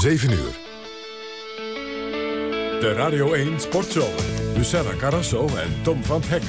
7 uur. De Radio 1 Sportshow. Luciana Carrasso en Tom van Hek.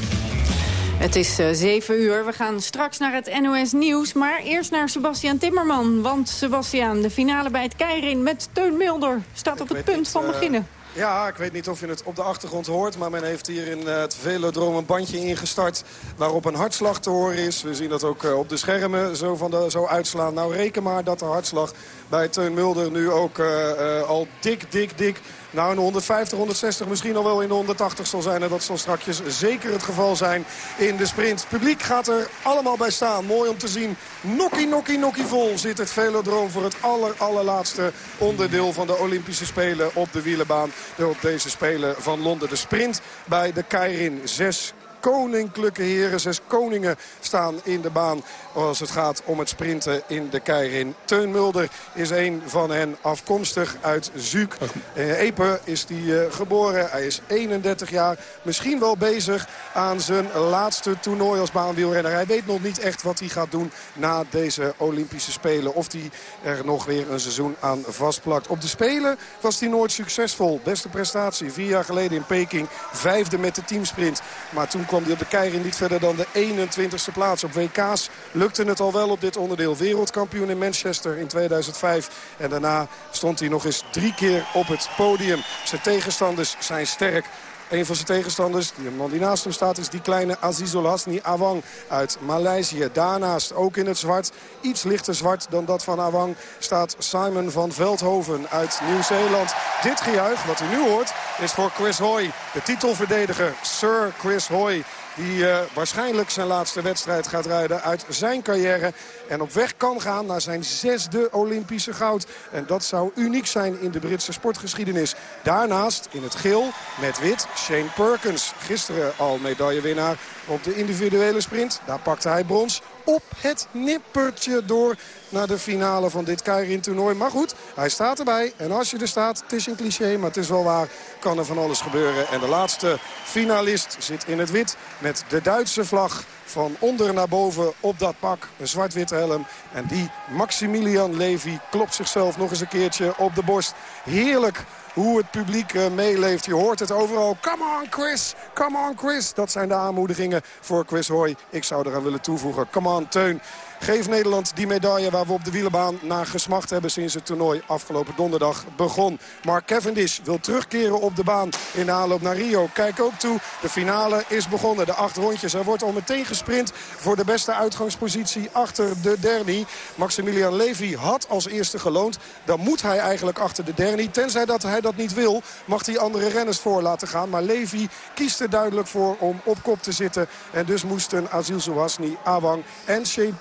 Het is uh, 7 uur. We gaan straks naar het NOS Nieuws. Maar eerst naar Sebastian Timmerman. Want Sebastian, de finale bij het Keirin met Teun Milder... staat op het punt van beginnen. Ja, ik weet niet of je het op de achtergrond hoort... maar men heeft hier in het velodroom een bandje ingestart... waarop een hartslag te horen is. We zien dat ook op de schermen zo, van de, zo uitslaan. Nou, reken maar dat de hartslag bij Teun Mulder nu ook uh, al dik, dik, dik... Nou, in de 150, 160, misschien al wel in de 180 zal zijn. En dat zal straks zeker het geval zijn in de sprint. Publiek gaat er allemaal bij staan. Mooi om te zien. Nokkie, nokkie, nokkie vol zit het velodroom voor het aller, allerlaatste onderdeel van de Olympische Spelen op de wielenbaan. Op deze Spelen van Londen. De sprint bij de Keirin. Zes koninklijke heren. Zes koningen staan in de baan als het gaat om het sprinten in de Keirin. Teun Mulder is een van hen afkomstig uit Zuuk. Uh, Epe is die uh, geboren. Hij is 31 jaar. Misschien wel bezig aan zijn laatste toernooi als baanwielrenner. Hij weet nog niet echt wat hij gaat doen na deze Olympische Spelen. Of hij er nog weer een seizoen aan vastplakt. Op de Spelen was hij nooit succesvol. Beste prestatie. Vier jaar geleden in Peking. Vijfde met de teamsprint. Maar toen kwam hij op de Keirin niet verder dan de 21ste plaats. Op WK's lukte het al wel op dit onderdeel. Wereldkampioen in Manchester in 2005. En daarna stond hij nog eens drie keer op het podium. Zijn tegenstanders zijn sterk. Een van zijn tegenstanders, die man die naast hem staat, is die kleine Azizul Hasni Awang uit Maleisië. Daarnaast, ook in het zwart, iets lichter zwart dan dat van Awang, staat Simon van Veldhoven uit Nieuw-Zeeland. Dit gejuich, wat u nu hoort, is voor Chris Hoy, de titelverdediger Sir Chris Hoy. Die uh, waarschijnlijk zijn laatste wedstrijd gaat rijden uit zijn carrière. En op weg kan gaan naar zijn zesde Olympische goud. En dat zou uniek zijn in de Britse sportgeschiedenis. Daarnaast in het geel met wit Shane Perkins. Gisteren al medaillewinnaar op de individuele sprint. Daar pakte hij brons op het nippertje door naar de finale van dit Keirin-toernooi. Maar goed, hij staat erbij. En als je er staat, het is een cliché, maar het is wel waar, kan er van alles gebeuren. En de laatste finalist zit in het wit met de Duitse vlag van onder naar boven op dat pak. Een zwart-witte helm. En die Maximilian Levy klopt zichzelf nog eens een keertje op de borst. Heerlijk hoe het publiek uh, meeleeft. Je hoort het overal. Come on Chris, come on Chris. Dat zijn de aanmoedigingen voor Chris Hoy. Ik zou eraan willen toevoegen. Come on Teun. Geef Nederland die medaille waar we op de wielenbaan naar gesmacht hebben sinds het toernooi afgelopen donderdag begon. Mark Cavendish wil terugkeren op de baan in de aanloop naar Rio. Kijk ook toe, de finale is begonnen. De acht rondjes. Er wordt al meteen gesprint voor de beste uitgangspositie achter de Derny. Maximilian Levy had als eerste geloond. Dan moet hij eigenlijk achter de Derny. Tenzij dat hij dat niet wil, mag hij andere renners voor laten gaan. Maar Levy kiest er duidelijk voor om op kop te zitten. En dus moesten Azil Zouasni, Awang en Shane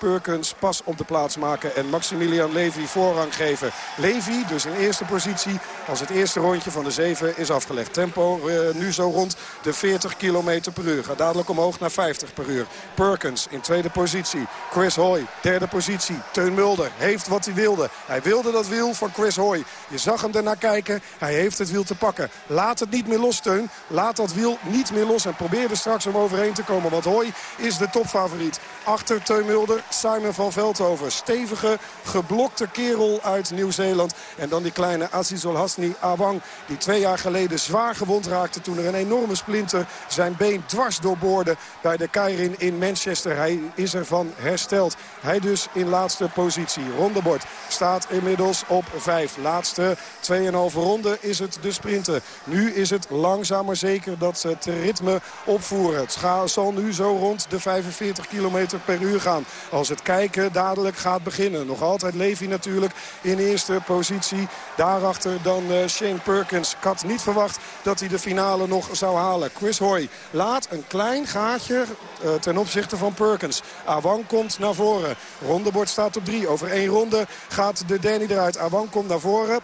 Pas op de plaats maken. En Maximilian Levy voorrang geven. Levy dus in eerste positie als het eerste rondje van de zeven is afgelegd. Tempo uh, nu zo rond de 40 km per uur. Gaat dadelijk omhoog naar 50 per uur. Perkins in tweede positie. Chris Hoy derde positie. Teun Mulder heeft wat hij wilde. Hij wilde dat wiel van Chris Hoy. Je zag hem ernaar kijken. Hij heeft het wiel te pakken. Laat het niet meer los, Teun. Laat dat wiel niet meer los. En probeer er straks om overheen te komen. Want Hoy is de topfavoriet. Achter Teun Mulder, Simon van Veldhoven. Stevige, geblokte kerel uit Nieuw-Zeeland. En dan die kleine Azizul Hasni Awang. Die twee jaar geleden zwaar gewond raakte toen er een enorme splinter zijn been dwars doorboorde bij de Keirin in Manchester. Hij is ervan hersteld. Hij dus in laatste positie. Rondebord staat inmiddels op vijf. Laatste 2,5 ronde is het de sprinten. Nu is het langzaam maar zeker dat ze het ritme opvoeren. Het zal nu zo rond de 45 km per uur gaan. Als het kijken dadelijk gaat beginnen. Nog altijd Levi natuurlijk in eerste positie. Daarachter dan uh, Shane Perkins. Ik had niet verwacht dat hij de finale nog zou halen. Chris Hoy laat een klein gaatje uh, ten opzichte van Perkins. Awang komt naar voren. Rondebord staat op drie. Over één ronde gaat de Danny eruit. Awang komt naar voren.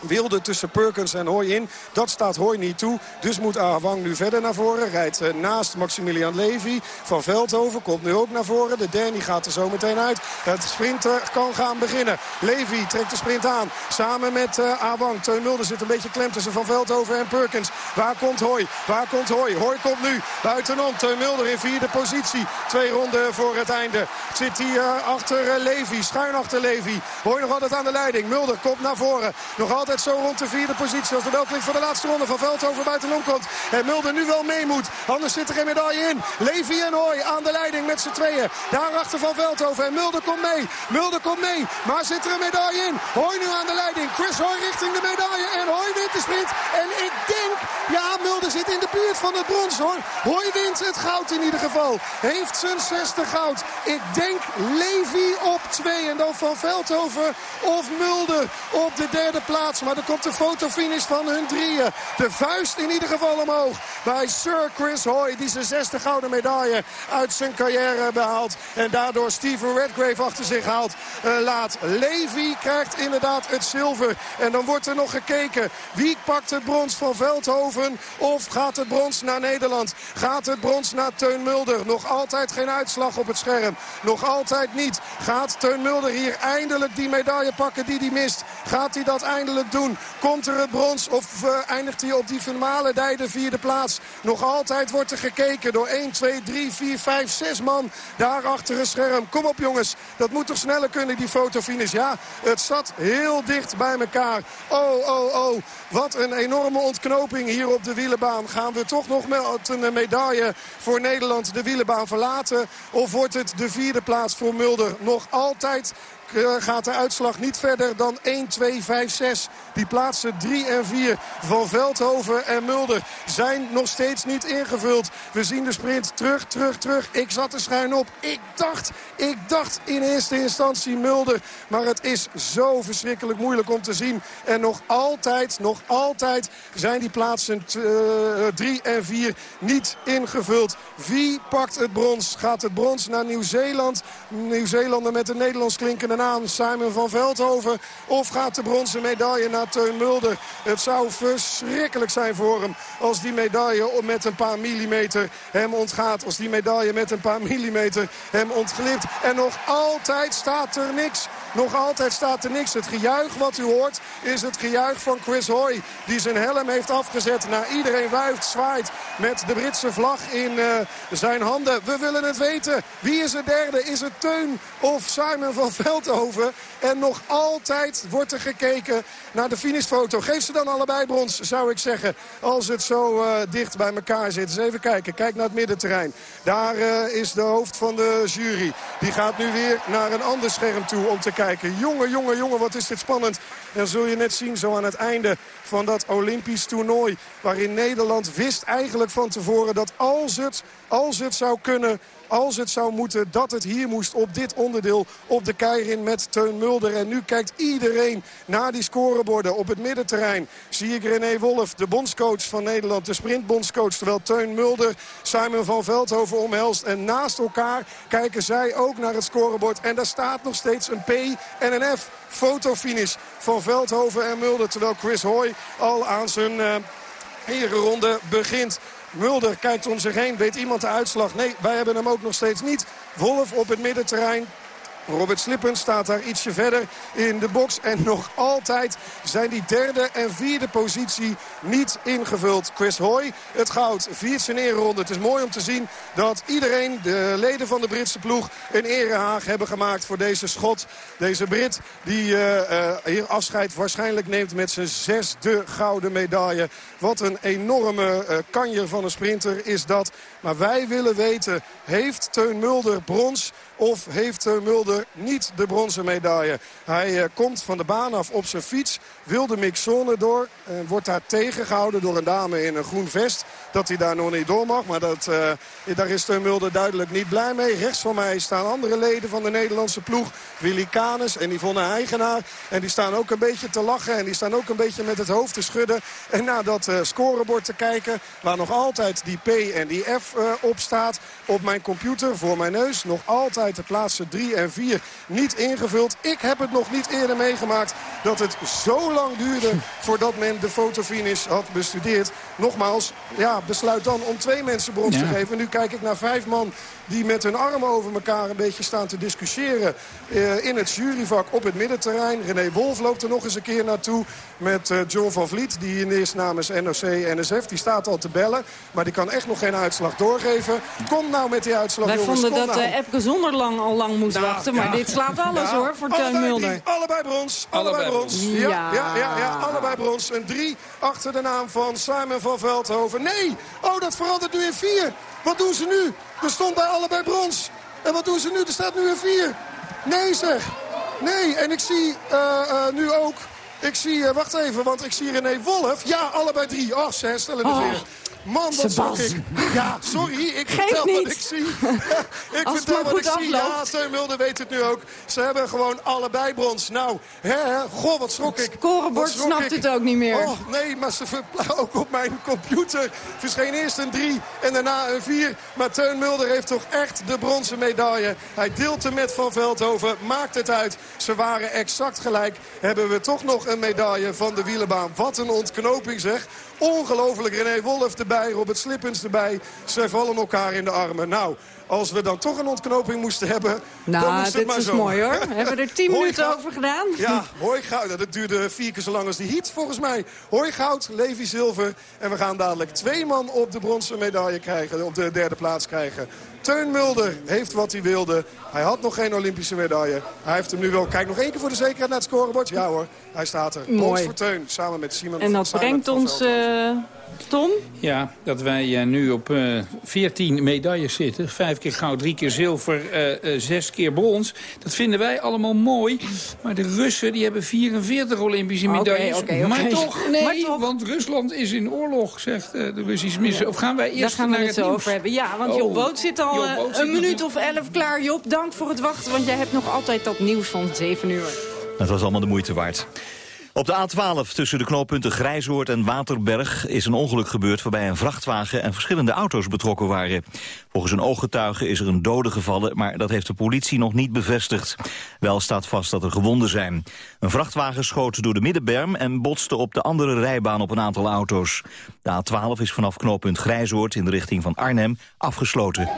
Wilde tussen Perkins en Hoy in. Dat staat Hoy niet toe. Dus moet Ahwang nu verder naar voren. Rijdt eh, naast Maximilian Levy. Van Veldhoven komt nu ook naar voren. De Danny gaat er zo meteen uit. Het sprinter kan gaan beginnen. Levy trekt de sprint aan. Samen met uh, Ahwang. Teun Mulder zit een beetje klem tussen Van Veldhoven en Perkins. Waar komt Hoy? Waar komt Hoy? Hoy komt nu buitenom. Teun Mulder in vierde positie. Twee ronden voor het einde. Zit hij uh, achter Levy. Schuin achter Levy. Hoy nog altijd aan de leiding. Mulder komt naar voren. Nog altijd altijd zo rond de vierde positie. Als de bel klinkt voor de laatste ronde van Veldhoven buitenom komt. En Mulder nu wel mee moet. Anders zit er geen medaille in. Levy en Hoy aan de leiding met z'n tweeën. Daarachter van Veldhoven. En Mulder komt mee. Mulder komt mee. Maar zit er een medaille in? Hoy nu aan de leiding. Chris Hoy richting de medaille. En Hoy wint de sprint. En ik denk... Ja, Mulder zit in de buurt van het brons hoor. Hoy wint het goud in ieder geval. Heeft zijn zesde goud. Ik denk Levy op twee. En dan van Veldhoven of Mulder op de derde plaats. Maar er komt de fotofinish van hun drieën. De vuist in ieder geval omhoog bij Sir Chris Hoy. Die zijn zesde gouden medaille uit zijn carrière behaalt. En daardoor Steven Redgrave achter zich haalt. Uh, laat. Levy krijgt inderdaad het zilver. En dan wordt er nog gekeken. Wie pakt het brons van Veldhoven? Of gaat het brons naar Nederland? Gaat het brons naar Teun Mulder? Nog altijd geen uitslag op het scherm. Nog altijd niet. Gaat Teun Mulder hier eindelijk die medaille pakken die hij mist? Gaat hij dat eindelijk doen. Komt er het brons of eindigt hij op die finale de vierde plaats? Nog altijd wordt er gekeken door 1, 2, 3, 4, 5, 6 man daar achter een scherm. Kom op jongens, dat moet toch sneller kunnen die fotofinish. Ja, het zat heel dicht bij elkaar. Oh, oh, oh, wat een enorme ontknoping hier op de wielenbaan. Gaan we toch nog met een medaille voor Nederland de wielenbaan verlaten? Of wordt het de vierde plaats voor Mulder? Nog altijd gaat de uitslag niet verder dan 1, 2, 5, 6. Die plaatsen 3 en 4 van Veldhoven en Mulder zijn nog steeds niet ingevuld. We zien de sprint terug, terug, terug. Ik zat er schuin op. Ik dacht, ik dacht in eerste instantie Mulder. Maar het is zo verschrikkelijk moeilijk om te zien. En nog altijd, nog altijd zijn die plaatsen 3 en 4 niet ingevuld. Wie pakt het brons? Gaat het brons naar Nieuw-Zeeland? Nieuw-Zeelanden met een Nederlands klinkende naam Simon van Veldhoven. Of gaat de bronzen medaille naar Teun Mulder. Het zou verschrikkelijk zijn voor hem als die medaille met een paar millimeter hem ontgaat. Als die medaille met een paar millimeter hem ontglipt. En nog altijd staat er niks. Nog altijd staat er niks. Het gejuich wat u hoort is het gejuich van Chris Hoy. Die zijn helm heeft afgezet. Naar iedereen wuift, zwaait met de Britse vlag in uh, zijn handen. We willen het weten. Wie is het derde? Is het Teun of Simon van En nog altijd wordt er gekeken naar de finishfoto. Geef ze dan allebei brons, zou ik zeggen. Als het zo uh, dicht bij elkaar zit. Dus even kijken. Kijk naar het middenterrein. Daar uh, is de hoofd van de jury. Die gaat nu weer naar een ander scherm toe om te kijken. Jongen, jongen, jongen, wat is dit spannend. En zul je net zien zo aan het einde van dat Olympisch toernooi. Waarin Nederland wist eigenlijk van tevoren dat als het, als het zou kunnen als het zou moeten dat het hier moest op dit onderdeel op de keirin met Teun Mulder. En nu kijkt iedereen naar die scoreborden op het middenterrein. Zie ik René Wolf, de bondscoach van Nederland, de sprintbondscoach. Terwijl Teun Mulder Simon van Veldhoven omhelst. En naast elkaar kijken zij ook naar het scorebord. En daar staat nog steeds een P en een F. Fotofinish van Veldhoven en Mulder. Terwijl Chris Hoy al aan zijn uh, herenronde begint. Mulder kijkt om zich heen. Weet iemand de uitslag? Nee, wij hebben hem ook nog steeds niet. Wolf op het middenterrein. Robert Slippen staat daar ietsje verder in de box. En nog altijd zijn die derde en vierde positie niet ingevuld. Chris Hoy, het goud, viert zijn ereronde. Het is mooi om te zien dat iedereen, de leden van de Britse ploeg... een erehaag hebben gemaakt voor deze schot. Deze Brit die uh, uh, hier afscheid waarschijnlijk neemt met zijn zesde gouden medaille. Wat een enorme uh, kanjer van een sprinter is dat. Maar wij willen weten, heeft Teun Mulder brons... Of heeft Mulder niet de bronzen medaille? Hij uh, komt van de baan af op zijn fiets. Wil de mixzone door. En wordt daar tegengehouden door een dame in een groen vest. Dat hij daar nog niet door mag. Maar dat, uh, daar is Mulder duidelijk niet blij mee. Rechts van mij staan andere leden van de Nederlandse ploeg. Willy Canes en Yvonne Eigenaar. En die staan ook een beetje te lachen. En die staan ook een beetje met het hoofd te schudden. En naar dat uh, scorebord te kijken. Waar nog altijd die P en die F op staat. Op mijn computer voor mijn neus. Nog altijd de plaatsen 3 en 4 4 niet ingevuld. Ik heb het nog niet eerder meegemaakt dat het zo lang duurde voordat men de fotofinish had bestudeerd. Nogmaals, ja, besluit dan om twee mensen brons te geven. Nu kijk ik naar vijf man die met hun armen over elkaar een beetje staan te discussiëren uh, in het juryvak op het middenterrein. René Wolf loopt er nog eens een keer naartoe met uh, John van Vliet. Die is namens NOC-NSF. Die staat al te bellen. Maar die kan echt nog geen uitslag doorgeven. Kom nou met die uitslag, Wij jongens. vonden dat nou. uh, Epke Zonderlang al lang moest Nou, wachten. Maar ja. dit slaat alles Ja, hoor, voor Teun Mulder. allebei brons. Allebei, Allebei brons. brons. Ja, Ja. ja, allebei brons. Een drie achter de naam van Simon van Veldhoven. Nee, oh, dat verandert nu in vier. Wat doen ze nu? Er stond bij allebei brons. En wat doen ze nu? Er staat nu een vier. Nee zeg. Nee, en ik zie eh, eh, nu ook... Ik zie, eh, wacht even, want ik zie René Wolf. Ja, allebei drie. Oh, ze herstellen het Oh. Man, wat Sebas. ik. Ja, sorry, ik vertel wat ik zie. ik Als vertel wat ik zie. Ja. Teun Mulder weet het nu ook. Ze hebben gewoon allebei brons. Nou, hè, hè. goh, wat schrok ik. Scorebord schrok snapt ik. het ook niet meer. Oh, nee, maar ze ook op mijn computer verscheen eerst een 3 en daarna een 4. Maar Teun Mulder heeft toch echt de bronzen medaille. Hij deelt hem met Van Veldhoven, maakt het uit. Ze waren exact gelijk. Hebben we toch nog een medaille van de wielenbaan. Wat een ontknoping zeg. Ongelooflijk, René Wolf erbij, Robert Slippens erbij. Ze vallen elkaar in de armen. Nou, als we dan toch een ontknoping moesten hebben... dan Nou, moest het dit maar is zo. mooi hoor. Hebben we er tien minuten over gedaan? Ja, Hooigoud. Dat duurde vier keer zo lang als die heat volgens mij. Hooigoud, Levi Zilver. En we gaan dadelijk twee man op de bronzen medaille krijgen. Op de derde plaats krijgen. Teun Mulder heeft wat hij wilde. Hij had nog geen Olympische medaille. Hij heeft hem nu wel. Kijk nog één keer voor de zekerheid naar het scorebord. Ja hoor, hij staat er. Brons Mooi. voor Teun, samen met Simon En dat Simon brengt ons, eh, Tom, Ja, dat wij eh, nu op eh 14 medailles zitten. Vijf keer goud, drie keer zilver, eh, eh, zes keer brons. Dat vinden wij allemaal mooi. Maar de Russen die hebben 44 Olympische Oké, medailles. oké, oké. Maar toch, nee, Maar toch. want Rusland is in oorlog, zegt eh, de Russische minister. Of gaan wij daar eerst gaan we naar het het over hebben. Ja, want Oh. Job Boot zit al Job eh, zit een minuut of elf klaar. Job, dank voor het wachten, want jij hebt nog altijd dat nieuws van 7 uur. Het was allemaal de moeite waard. Op de A12 tussen de knooppunten Grijzoord en Waterberg is een ongeluk gebeurd waarbij een vrachtwagen en verschillende auto's betrokken waren. Volgens een ooggetuige is er een dode gevallen, maar dat heeft de politie nog niet bevestigd. Wel staat vast dat er gewonden zijn. Een vrachtwagen schoot door de middenberm en botste op de andere rijbaan op een aantal auto's. De A12 is vanaf knooppunt Grijzoord in de richting van Arnhem afgesloten.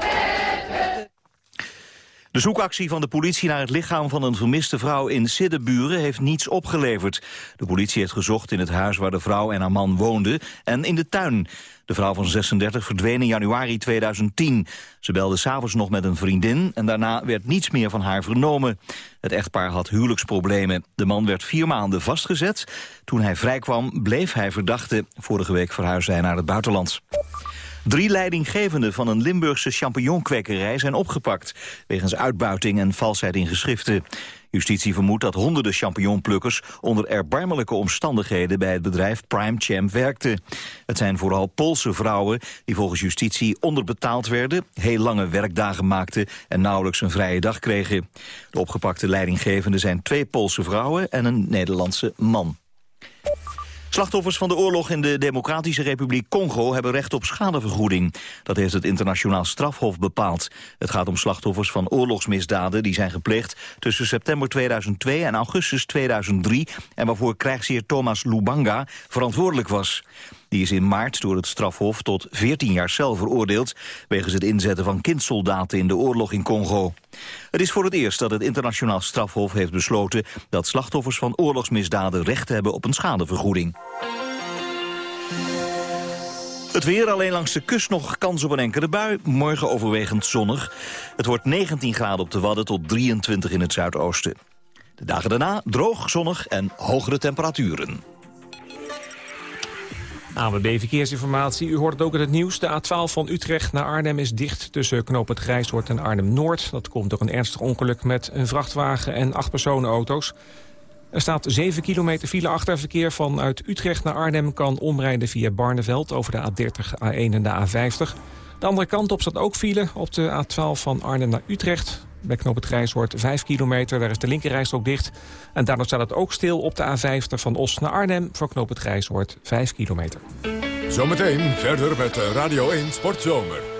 De zoekactie van de politie naar het lichaam van een vermiste vrouw in Siddeburen heeft niets opgeleverd. De politie heeft gezocht in het huis waar de vrouw en haar man woonden en in de tuin. De vrouw van 36 verdween in januari 2010. Ze belde s'avonds nog met een vriendin en daarna werd niets meer van haar vernomen. Het echtpaar had huwelijksproblemen. De man werd vier maanden vastgezet. Toen hij vrijkwam bleef hij verdachte. Vorige week verhuisde hij naar het buitenland. Drie leidinggevenden van een Limburgse champignonkwekerij zijn opgepakt... wegens uitbuiting en valsheid in geschriften. Justitie vermoedt dat honderden champignonplukkers... onder erbarmelijke omstandigheden bij het bedrijf Prime Champ werkten. Het zijn vooral Poolse vrouwen die volgens justitie onderbetaald werden... heel lange werkdagen maakten en nauwelijks een vrije dag kregen. De opgepakte leidinggevenden zijn twee Poolse vrouwen en een Nederlandse man. Slachtoffers van de oorlog in de Democratische Republiek Congo hebben recht op schadevergoeding. Dat heeft het internationaal strafhof bepaald. Het gaat om slachtoffers van oorlogsmisdaden die zijn gepleegd tussen september 2002 en augustus 2003 en waarvoor krijgsheer Thomas Lubanga verantwoordelijk was. Die is in maart door het strafhof tot 14 jaar cel veroordeeld... wegens het inzetten van kindsoldaten in de oorlog in Congo. Het is voor het eerst dat het internationaal strafhof heeft besloten... dat slachtoffers van oorlogsmisdaden recht hebben op een schadevergoeding. Het weer alleen langs de kust nog kans op een enkele bui. Morgen overwegend zonnig. Het wordt 19 graden op de Wadden tot 23 in het zuidoosten. De dagen daarna droog, zonnig en hogere temperaturen. AWB Verkeersinformatie. U hoort het ook in het nieuws. De A12 van Utrecht naar Arnhem is dicht tussen knooppunt Grijshoort en Arnhem-Noord. Dat komt door een ernstig ongeluk met een vrachtwagen en acht personenauto's. Er staat 7 kilometer file achterverkeer vanuit Utrecht naar Arnhem... kan omrijden via Barneveld over de A30, A1 en de A50. De andere kant op staat ook file op de A12 van Arnhem naar Utrecht. Bij knooppunt Grijshoort 5 kilometer, daar is de linkerrijstrook dicht. En daardoor staat het ook stil op de A50 van Os naar Arnhem... voor knooppunt Grijshoort 5 kilometer. Zometeen verder met Radio 1 Sportzomer.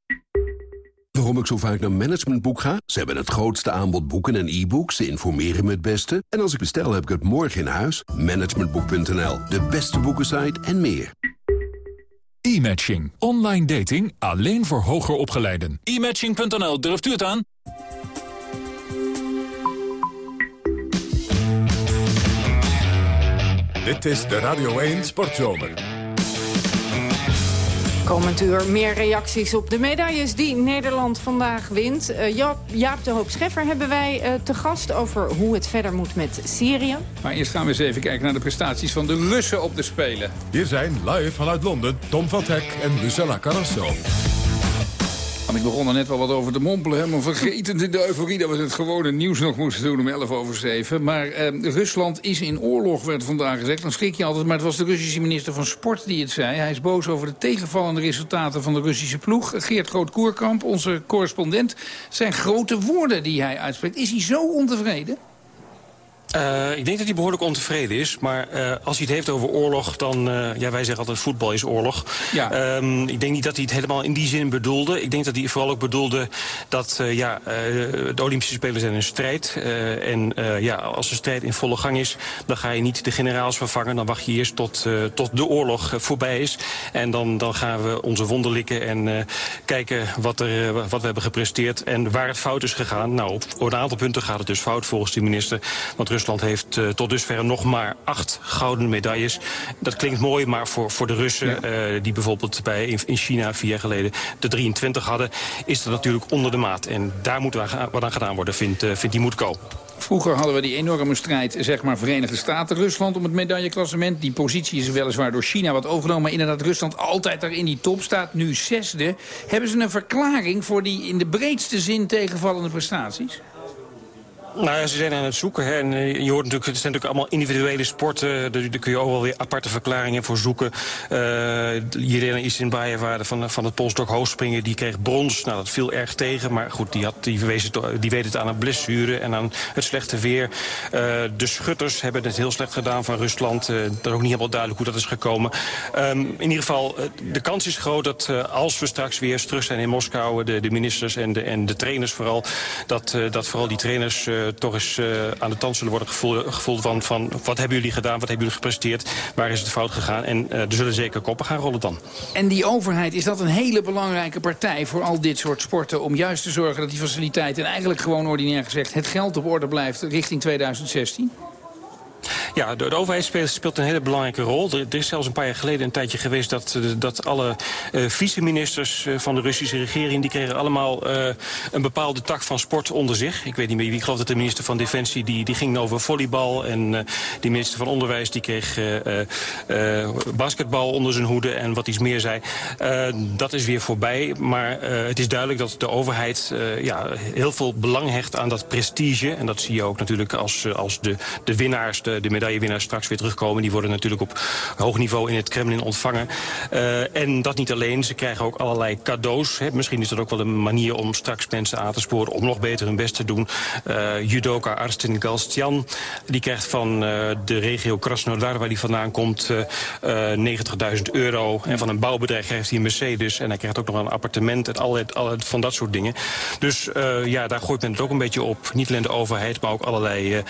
Waarom ik zo vaak naar Managementboek ga? Ze hebben het grootste aanbod boeken en e-books. Ze informeren me het beste. En als ik bestel, heb ik het morgen in huis. Managementboek.nl, de beste boekensite en meer. E-matching. Online dating alleen voor hoger opgeleiden. E-matching.nl, durft u het aan? Dit is de Radio 1 Sportzomer. Komend uur meer reacties op de medailles die Nederland vandaag wint. Uh, Jaap, Jaap, de Hoop Scheffer hebben wij uh, te gast over hoe het verder moet met Syrië. Maar eerst gaan we eens even kijken naar de prestaties van de Russen op de Spelen. Hier zijn live vanuit Londen Tom van Hek en Lucella Carrasso. Ik begon er net wel wat over te mompelen. Helemaal vergeten in de euforie dat we het gewone nieuws nog moesten doen om 11 over 7. Maar eh, Rusland is in oorlog, werd vandaag gezegd. Dan schrik je altijd, maar het was de Russische minister van Sport die het zei. Hij is boos over de tegenvallende resultaten van de Russische ploeg. Geert Groot-Koerkamp, onze correspondent, zijn grote woorden die hij uitspreekt. Is hij zo ontevreden? Uh, ik denk dat hij behoorlijk ontevreden is. Maar uh, als hij het heeft over oorlog, dan... Uh, ja, wij zeggen altijd voetbal is oorlog. Ja. Um, ik denk niet dat hij het helemaal in die zin bedoelde. Ik denk dat hij vooral ook bedoelde dat ja, de Olympische Spelen zijn een strijd. en ja, als de strijd in volle gang is, dan ga je niet de generaals vervangen. Dan wacht je eerst tot, tot de oorlog voorbij is. En dan, dan gaan we onze wonden likken en kijken wat, er, wat we hebben gepresteerd. En waar het fout is gegaan. Nou, op, op een aantal punten gaat het dus fout volgens de minister. Want Rusland heeft uh, tot dusver nog maar acht gouden medailles. Dat klinkt mooi, maar voor, voor de Russen... Ja. Uh, die bijvoorbeeld bij, in China vier jaar geleden de 23 hadden... is dat natuurlijk onder de maat. En daar moet wat aan gedaan worden, vindt, uh, vindt die Moetko. Vroeger hadden we die enorme strijd, zeg maar, Verenigde Staten-Rusland om het medailleklassement. Die positie is weliswaar door China wat overgenomen. Maar inderdaad, Rusland altijd daar in die top staat. Nu zesde. Hebben ze een verklaring voor die in de breedste zin tegenvallende prestaties? Nou ze zijn aan het zoeken. Hè. En eh, je hoort natuurlijk, het zijn natuurlijk allemaal individuele sporten. Daar, kun je ook wel weer aparte verklaringen voor zoeken. Jelena Isinbayeva van, van het polstok hoogspringen, die kreeg brons. Nou, dat viel erg tegen. Maar goed, die, had, die, verwees het, die weet het aan een blessure en aan het slechte weer. De schutters hebben het heel slecht gedaan van Rusland. Uh, is ook niet helemaal duidelijk hoe dat is gekomen. Um, in ieder geval, de kans is groot dat als we straks weer terug zijn in Moskou... de, de ministers en de, en de trainers vooral... dat, dat vooral die trainers toch eens uh, aan de tand zullen worden gevoeld, van, van... wat hebben jullie gedaan, wat hebben jullie gepresteerd, waar is het fout gegaan... en uh, er zullen zeker koppen gaan rollen dan. En die overheid, is dat een hele belangrijke partij voor al dit soort sporten... om juist te zorgen dat die faciliteiten, en eigenlijk gewoon ordinair gezegd... het geld op orde blijft richting 2016? Ja, de, overheid speelt, speelt, een hele belangrijke rol. Er, is zelfs een paar jaar geleden een tijdje geweest... dat, eh, dat alle uh, vice-ministers uh, van de Russische regering... die kregen allemaal uh, een bepaalde tak van sport onder zich. Ik weet niet meer wie. Ik geloof dat de minister van Defensie... die, die ging over volleybal. En de minister van Onderwijs die kreeg basketbal onder zijn hoede... en wat iets meer zei. dat is weer voorbij. Maar het is duidelijk dat de overheid ja, heel veel belang hecht aan dat prestige. En dat zie je ook natuurlijk als, als de, de winnaars... De, de medaillewinnaars straks weer terugkomen. Die worden natuurlijk op hoog niveau in het Kremlin ontvangen. Uh, en dat niet alleen, ze krijgen ook allerlei cadeaus. Misschien is dat ook wel een manier om straks mensen aan te sporen... om nog beter hun best te doen. Uh, judoka Arstin Galstian, die krijgt van uh, de regio Krasnodar... waar hij vandaan komt, 90.000 euro. En van een bouwbedrijf krijgt hij een Mercedes. En hij krijgt ook nog een appartement en allerlei, allerlei van dat soort dingen. Dus ja, daar gooit men het ook een beetje op. Niet alleen de overheid, maar ook allerlei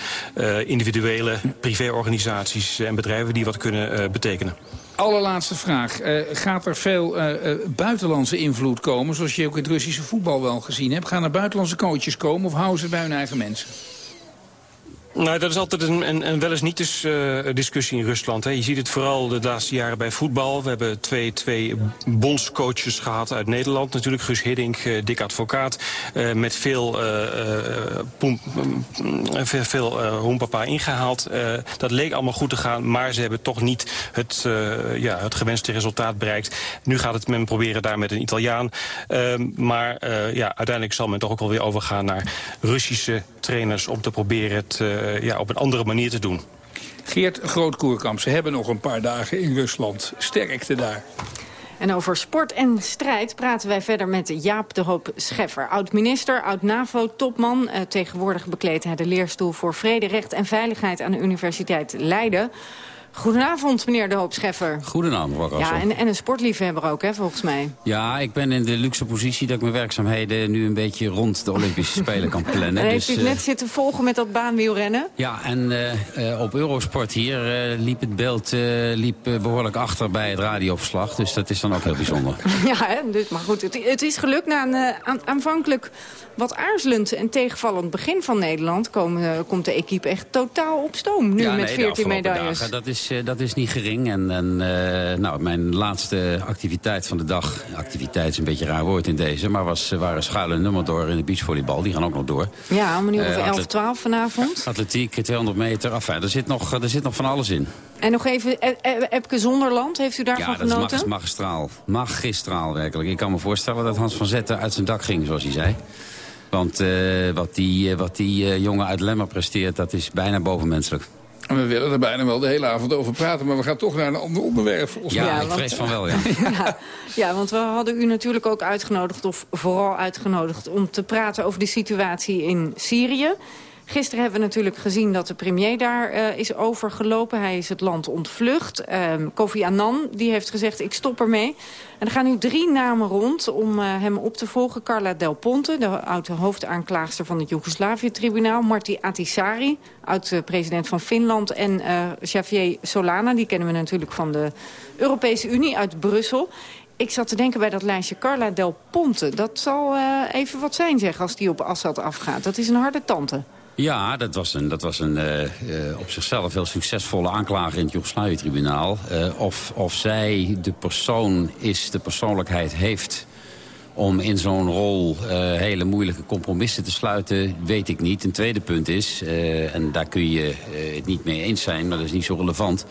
individuele privéorganisaties en bedrijven die wat kunnen uh, betekenen. Allerlaatste vraag. Uh, gaat er veel uh, buitenlandse invloed komen, zoals je ook in het Russische voetbal wel gezien hebt? Gaan er buitenlandse coaches komen of houden ze bij hun eigen mensen? Nou, dat is altijd een, een, wel eens niet uh, discussie in Rusland. Hè. Je ziet het vooral de laatste jaren bij voetbal. We hebben twee, twee bondscoaches gehad uit Nederland. Natuurlijk Gus Hiddink, uh, dik advocaat. Uh, met veel, poem, veel, veel ingehaald. dat leek allemaal goed te gaan. Maar ze hebben toch niet het, ja, het gewenste resultaat bereikt. Nu gaat het men proberen daar met een Italiaan. Ehm, maar ja, uiteindelijk zal men toch ook wel weer overgaan naar Russische trainers... om te proberen het uh, ja, op een andere manier te doen. Geert Grootkoerkamp, ze hebben nog een paar dagen in Rusland. Sterkte daar. En over sport en strijd praten wij verder met Jaap de Hoop Scheffer. Oud-minister, oud-NAVO-topman. Eh, tegenwoordig bekleedt hij de leerstoel voor vrede, recht en veiligheid aan de Universiteit Leiden. Goedenavond, meneer De Hoop Scheffer. Goedenavond, Ja, en, en een sportliefhebber ook, hè, volgens mij. Ja, ik ben in de luxe positie dat ik mijn werkzaamheden nu een beetje rond de Olympische Spelen kan plannen. En heeft dus, u uh, net zitten volgen met dat baanwielrennen? Ja, en uh, uh, op Eurosport hier liep het beeld liep, behoorlijk achter bij het radioverslag. Dus dat is dan ook heel bijzonder. ja, hè? Dus, maar goed, het, het, is gelukt na een aan, aanvankelijk wat aarzelend en tegenvallend begin van Nederland... Komen, komt de equipe echt totaal op stoom nu ja, met nee, 14 medailles. Dagen, dat, is, dat is niet gering. En, en uh, nou, mijn laatste activiteit van de dag... activiteit is een beetje een raar woord in deze... maar was, waren schuilen nummer door in de beachvolleybal. Die gaan ook nog door. Ja, om een uur of uh, 11, 12 vanavond. Atletiek, 200 meter. Enfin, er, zit nog, er zit nog van alles in. En nog even, Epke Zonderland, heeft u daarvan genoten? Ja, dat is magistraal. Magistraal, werkelijk. Ik kan me voorstellen dat Hans van Zetten uit zijn dak ging, zoals hij zei. Want uh, wat die, wat die uh, jongen uit Lemmer presteert, dat is bijna bovenmenselijk. We willen er bijna wel de hele avond over praten, maar we gaan toch naar een ander onderwerp. Volgens ja, ik vrees van wel, ja. ja. ja. want we hadden u natuurlijk ook uitgenodigd, of vooral uitgenodigd... om te praten over de situatie in Syrië. Gisteren hebben we natuurlijk gezien dat de premier daar uh, is overgelopen. Hij is het land ontvlucht. Um, Kofi Annan die heeft gezegd, ik stop ermee. En er gaan nu drie namen rond om uh, hem op te volgen. Carla Del Ponte, de oude hoofdaanklaagster van het Joegoslavië-tribunaal. Marti Atisari, oud-president van Finland. En uh, Javier Solana, die kennen we natuurlijk van de Europese Unie uit Brussel. Ik zat te denken bij dat lijstje Carla Del Ponte. Dat zal even wat zijn, zeg, als die op Assad afgaat. Dat is een harde tante. Ja, dat was een, dat was een uh, uh, op zichzelf heel succesvolle aanklager in het Joegoslavië-tribunaal. Uh, of, of zij de persoon is, de persoonlijkheid heeft om in zo'n rol hele moeilijke compromissen te sluiten, weet ik niet. Een tweede punt is, en daar kun je het niet mee eens zijn, maar dat is niet zo relevant...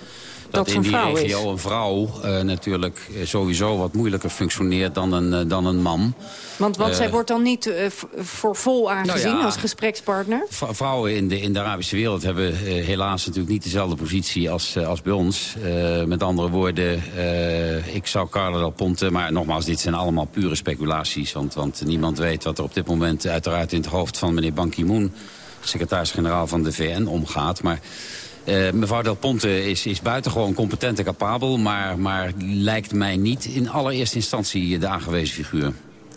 Dat, dat in die regio is. een vrouw uh, natuurlijk sowieso wat moeilijker functioneert dan een, uh, dan een man. Want, want uh, zij wordt dan niet voor vol aangezien nou ja, als gesprekspartner? Vrouwen in de, in de Arabische wereld hebben helaas natuurlijk niet dezelfde positie als, als bij ons. met andere woorden, ik zou Carla Del Ponte... maar nogmaals, dit zijn allemaal pure speculaties. Want, want niemand weet wat er op dit moment uiteraard in het hoofd van meneer Ban Ki-moon... secretaris-generaal van de VN omgaat. Maar uh, mevrouw Del Ponte is, is buitengewoon competent en capabel... Maar, maar lijkt mij niet in allereerste instantie de aangewezen figuur.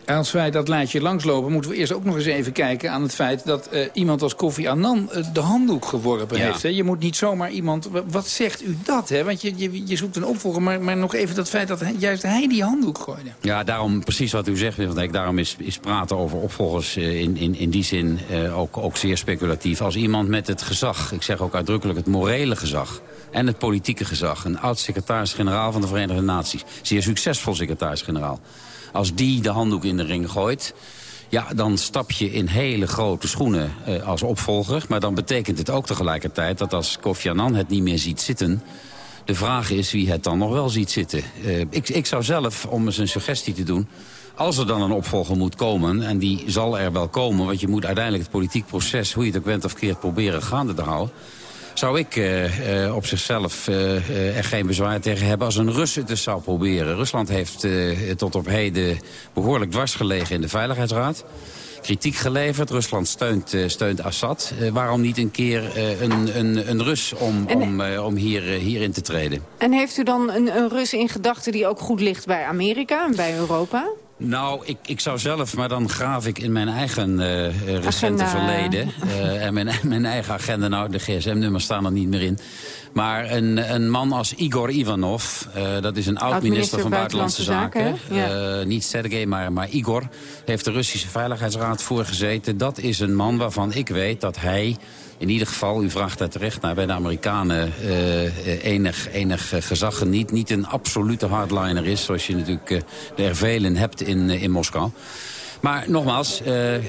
Als wij dat lijstje langslopen, moeten we eerst ook nog eens even kijken aan het feit dat uh, iemand als Kofi Annan uh, de handdoek geworpen Ja. heeft. Hè? Je moet niet zomaar iemand... Wat zegt u dat? Hè? Want je, je, je zoekt een opvolger, maar, maar nog even dat feit dat hij, juist hij die handdoek gooide. Ja, daarom precies wat u zegt, Dijk. Daarom is, is praten over opvolgers uh, in, in, in die zin ook, ook zeer speculatief. Als iemand met het gezag, ik zeg ook uitdrukkelijk het morele gezag... en het politieke gezag, een oud-secretaris-generaal van de Verenigde Naties... zeer succesvol secretaris-generaal als die de handdoek in de ring gooit... ja, dan stap je in hele grote schoenen eh, als opvolger. Maar dan betekent het ook tegelijkertijd dat als Kofi Annan het niet meer ziet zitten... de vraag is wie het dan nog wel ziet zitten. Uh, ik, ik zou zelf, om eens een suggestie te doen... Als er dan een opvolger moet komen, en die zal er wel komen... want je moet uiteindelijk het politiek proces, hoe je het ook bent of keert... proberen gaande te houden zou ik uh, uh, op zichzelf uh, er geen bezwaar tegen hebben als een Rus het dus zou proberen. Rusland heeft tot op heden behoorlijk dwars gelegen in de Veiligheidsraad. Kritiek geleverd, Rusland steunt, steunt Assad. waarom niet een keer een, een, een Rus om, en, om, om hier, hierin te treden? En heeft u dan een, een Rus in gedachten die ook goed ligt bij Amerika en bij Europa? Nou, ik, ik zou zelf, maar dan graaf ik in mijn eigen uh, recente agenda. verleden. Uh, en mijn, mijn eigen agenda, nou, de gsm-nummers staan er niet meer in. Maar een, een man als Igor Ivanov, uh, dat is een oud-minister van Buitenlandse Zaken. Zaken ja. niet Sergej, maar, maar Igor, heeft de Russische Veiligheidsraad voorgezeten. Dat is een man waarvan ik weet dat hij in ieder geval, u vraagt daar terecht naar, bij de Amerikanen uh, enig, enig gezag geniet. Niet een absolute hardliner is, zoals je natuurlijk uh, er velen hebt in, in Moskou. Maar nogmaals, uh, uh,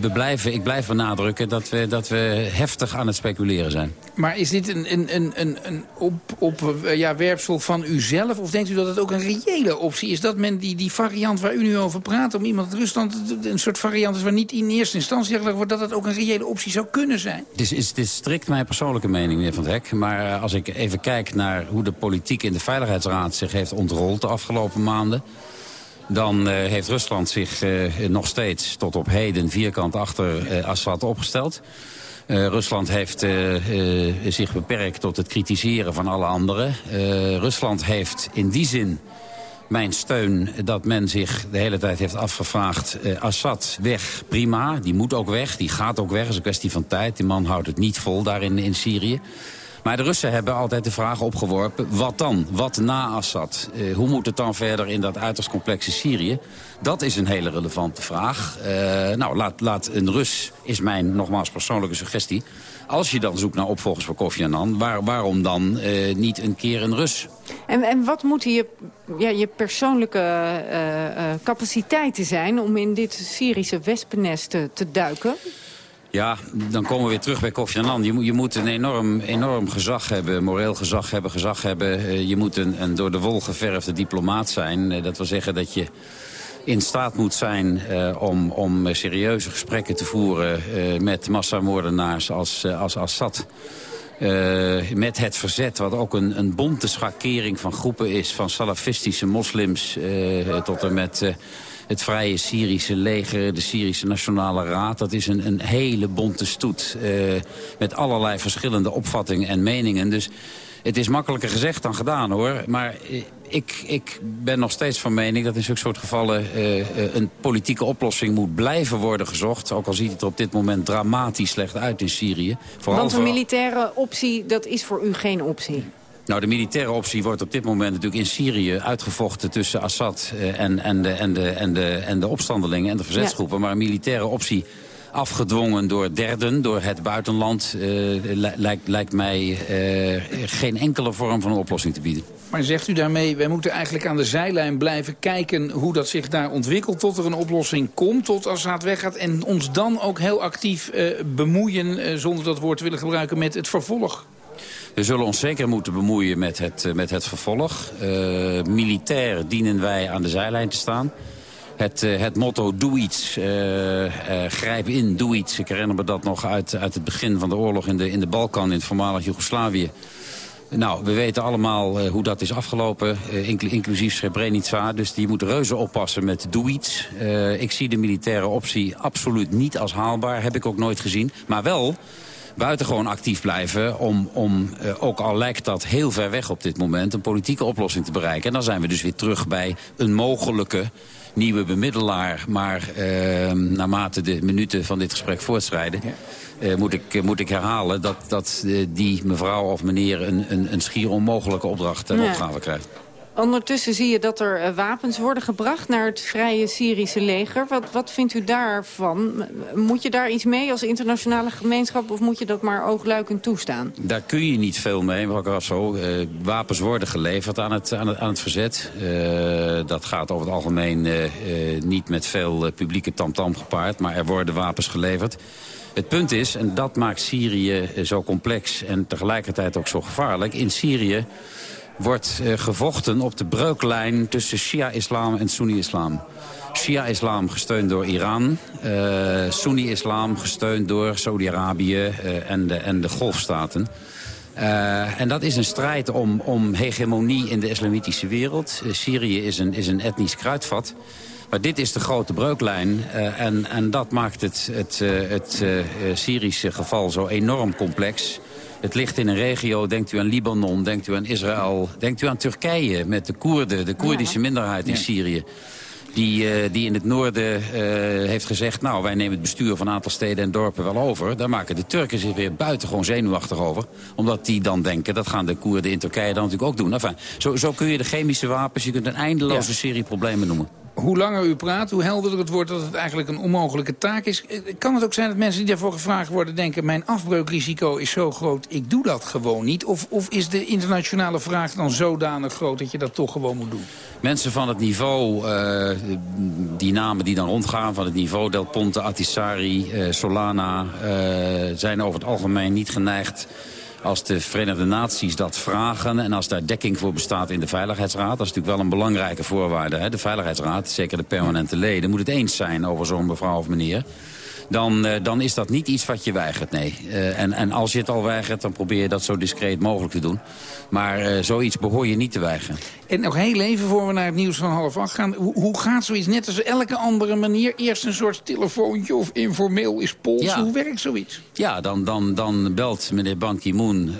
we blijven, ik blijf benadrukken dat we, dat we heftig aan het speculeren zijn. Maar is dit een, een, een, een, een op, op, ja, werpsel van uzelf? Of denkt u dat het ook een reële optie is? Dat men die, die variant waar u nu over praat, om iemand uit Rusland... een soort variant is waar niet in eerste instantie wordt... dat het ook een reële optie zou kunnen zijn? Het is, is, strikt mijn persoonlijke mening, meneer Van Hek. Maar als ik even kijk naar hoe de politiek in de Veiligheidsraad zich heeft ontrold de afgelopen maanden dan uh, heeft Rusland zich uh, nog steeds tot op heden vierkant achter uh, Assad opgesteld. Rusland heeft zich beperkt tot het kritiseren van alle anderen. Rusland heeft in die zin mijn steun dat men zich de hele tijd heeft afgevraagd... Assad weg, prima, die moet ook weg, die gaat ook weg. Het is een kwestie van tijd, die man houdt het niet vol daar in, in Syrië. Maar de Russen hebben altijd de vraag opgeworpen, wat dan? Wat na Assad? Uh, hoe moet het dan verder in dat uiterst complexe Syrië? Dat is een hele relevante vraag. Uh, nou, laat, laat een Rus, is mijn nogmaals persoonlijke suggestie... als je dan zoekt naar opvolgers voor Kofi Annan... Waar, waarom dan uh, niet een keer een Rus? En, en wat moeten je, ja, je persoonlijke capaciteiten zijn... om in dit Syrische wespennest te, te duiken? Ja, dan komen we weer terug bij Kofi Annan. Je, je moet een enorm, enorm gezag hebben, moreel gezag hebben, gezag hebben. Eh, je moet een, door de wol geverfde diplomaat zijn. Eh, dat wil zeggen dat je in staat moet zijn uh, om, om serieuze gesprekken te voeren... Met massamoordenaars als, als Assad. Met het verzet, wat ook een, een bonte schakering van groepen is... van salafistische moslims tot en met het Vrije Syrische leger, de Syrische Nationale Raad. Dat is een, een hele bonte stoet uh, met allerlei verschillende opvattingen en meningen. Dus het is makkelijker gezegd dan gedaan hoor. Maar eh, ik, ik ben nog steeds van mening dat in zulke soort gevallen uh, een politieke oplossing moet blijven worden gezocht. Ook al ziet het er op dit moment dramatisch slecht uit in Syrië. Vooral Want een militaire optie, dat is voor u geen optie? Nou, de militaire optie wordt op dit moment natuurlijk in Syrië uitgevochten tussen Assad eh, en, en, de, en, de, en, de, en de opstandelingen en de verzetsgroepen. Maar een militaire optie afgedwongen door derden, door het buitenland... Uh, lijkt, lijkt mij uh, geen enkele vorm van een oplossing te bieden. Maar zegt u daarmee, wij moeten eigenlijk aan de zijlijn blijven kijken... hoe dat zich daar ontwikkelt tot er een oplossing komt, tot Assad weggaat... en ons dan ook heel actief uh, bemoeien, zonder dat woord te willen gebruiken, met het vervolg? We zullen ons zeker moeten bemoeien met het, eh, met het vervolg. Uh, militair dienen wij aan de zijlijn te staan. Het, uh, het motto doe iets, grijp in, doe iets. Ik herinner me dat nog uit, uit het begin van de oorlog in de, in de Balkan, in het voormalig Joegoslavië. Nou, we weten allemaal hoe dat is afgelopen, inclusief Srebrenica. Dus die moet reuze oppassen met doe iets. ik zie de militaire optie absoluut niet als haalbaar, heb ik ook nooit gezien. Maar wel buitengewoon actief blijven... om, om uh, ook al lijkt dat heel ver weg op dit moment... een politieke oplossing te bereiken. En dan zijn we dus weer terug bij een mogelijke nieuwe bemiddelaar. Maar uh, naarmate de minuten van dit gesprek voortschrijden... Uh, moet, ik, moet ik herhalen dat, dat die mevrouw of meneer... een, een, een schier onmogelijke opdracht en opgave krijgt. Ondertussen zie je dat er eh, wapens worden gebracht naar het vrije Syrische leger. Wat, wat vindt u daarvan? Moet je daar iets mee als internationale gemeenschap... of moet je dat maar oogluikend toestaan? Daar kun je niet veel mee, mevrouw Carrasso. Uh, wapens worden geleverd aan het, aan het, aan het verzet. Uh, dat gaat over het algemeen niet met veel publieke tamtam -tam gepaard... maar er worden wapens geleverd. Het punt is, en dat maakt Syrië zo complex en tegelijkertijd ook zo gevaarlijk... in Syrië wordt uh, gevochten op de breuklijn tussen Shia-islam en Sunni-islam. Shia-islam gesteund door Iran, uh, Sunni-islam gesteund door Saudi-Arabië uh, en, de, en de golfstaten. en dat is een strijd om, om hegemonie in de islamitische wereld. Syrië is een, is een etnisch kruidvat. Maar dit is de grote breuklijn en, en dat maakt het, het, het Syrische geval zo enorm complex... Het ligt in een regio, denkt u aan Libanon, denkt u aan Israël... denkt u aan Turkije met de Koerden, de Koerdische minderheid in Syrië... Die, uh, die in het noorden uh, heeft gezegd... nou, wij nemen het bestuur van een aantal steden en dorpen wel over. Daar maken de Turken zich weer buitengewoon zenuwachtig over. Omdat die dan denken, dat gaan de Koerden in Turkije dan natuurlijk ook doen. Enfin, zo, zo kun je de chemische wapens, je kunt een eindeloze serie problemen noemen. Hoe langer u praat, hoe helderder het wordt dat het eigenlijk een onmogelijke taak is. Eh, kan het ook zijn dat mensen die daarvoor gevraagd worden denken... mijn afbreukrisico is zo groot, ik doe dat gewoon niet? Of, of is de internationale vraag dan zodanig groot dat je dat toch gewoon moet doen? Mensen van het niveau, uh, die namen die dan rondgaan... van het niveau Del Ponte, Attisari, uh, Solana... Zijn over het algemeen niet geneigd als de Verenigde Naties dat vragen... en als daar dekking voor bestaat in de Veiligheidsraad... dat is natuurlijk wel een belangrijke voorwaarde. Hè? De Veiligheidsraad, zeker de permanente leden... moet het eens zijn over zo'n mevrouw of meneer dan, uh, dan is dat niet iets wat je weigert, nee. Uh, en, en als je het al weigert, dan probeer je dat zo discreet mogelijk te doen. Maar uh, zoiets behoor je niet te weigeren. En nog heel even voor we naar het nieuws van half acht gaan. Hoe, hoe gaat zoiets net als elke andere manier? Eerst een soort telefoontje of informeel is pols. Ja. Hoe werkt zoiets? Ja, dan, dan, dan belt meneer Ban Ki-moon.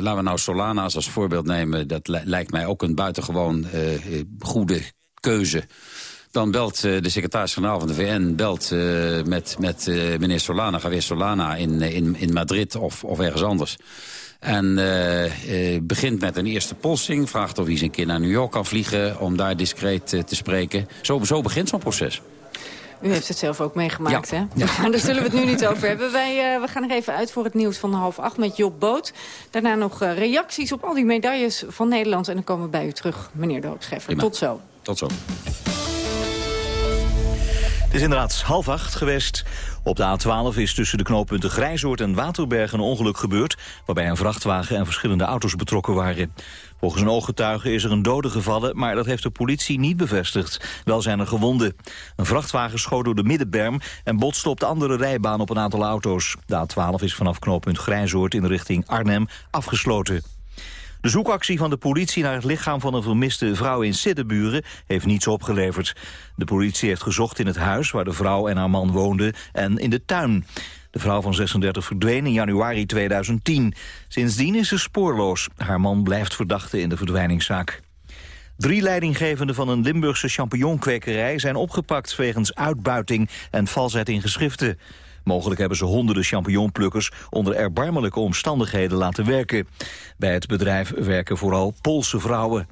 laten we nou Solana's als voorbeeld nemen. Dat lijkt mij ook een buitengewoon goede keuze dan belt uh, de secretaris-generaal van de VN belt, uh, met, met uh, meneer Solana, Javier Solana, in, in, in Madrid of, of ergens anders. En begint met een eerste polsing. Vraagt of hij een keer naar New York kan vliegen om daar discreet te spreken. Zo, zo begint zo'n proces. U heeft het zelf ook meegemaakt, ja. hè? Ja. Daar zullen we het nu niet over hebben. Wij we gaan er even uit voor het nieuws van half acht met Job Boot. Daarna nog reacties op al die medailles van Nederland. En dan komen we bij u terug, meneer de Hoopscheffer. Tot zo. Tot zo. Het is inderdaad half acht geweest. Op de A12 is tussen de knooppunten Grijzoord en Waterberg een ongeluk gebeurd... waarbij een vrachtwagen en verschillende auto's betrokken waren. Volgens een ooggetuige is er een dode gevallen... maar dat heeft de politie niet bevestigd. Wel zijn er gewonden. Een vrachtwagen schoot door de middenberm... en botste op de andere rijbaan op een aantal auto's. De A12 is vanaf knooppunt Grijzoord in de richting Arnhem afgesloten. De zoekactie van de politie naar het lichaam van een vermiste vrouw in Siddeburen heeft niets opgeleverd. De politie heeft gezocht in het huis waar de vrouw en haar man woonden en in de tuin. De vrouw van 36 verdween in januari 2010. Sindsdien is ze spoorloos. Haar man blijft verdachte in de verdwijningszaak. Drie leidinggevenden van een Limburgse champignonkwekerij zijn opgepakt wegens uitbuiting en valsheid in geschriften. Mogelijk hebben ze honderden champignonplukkers onder erbarmelijke omstandigheden laten werken. Bij het bedrijf werken vooral Poolse vrouwen.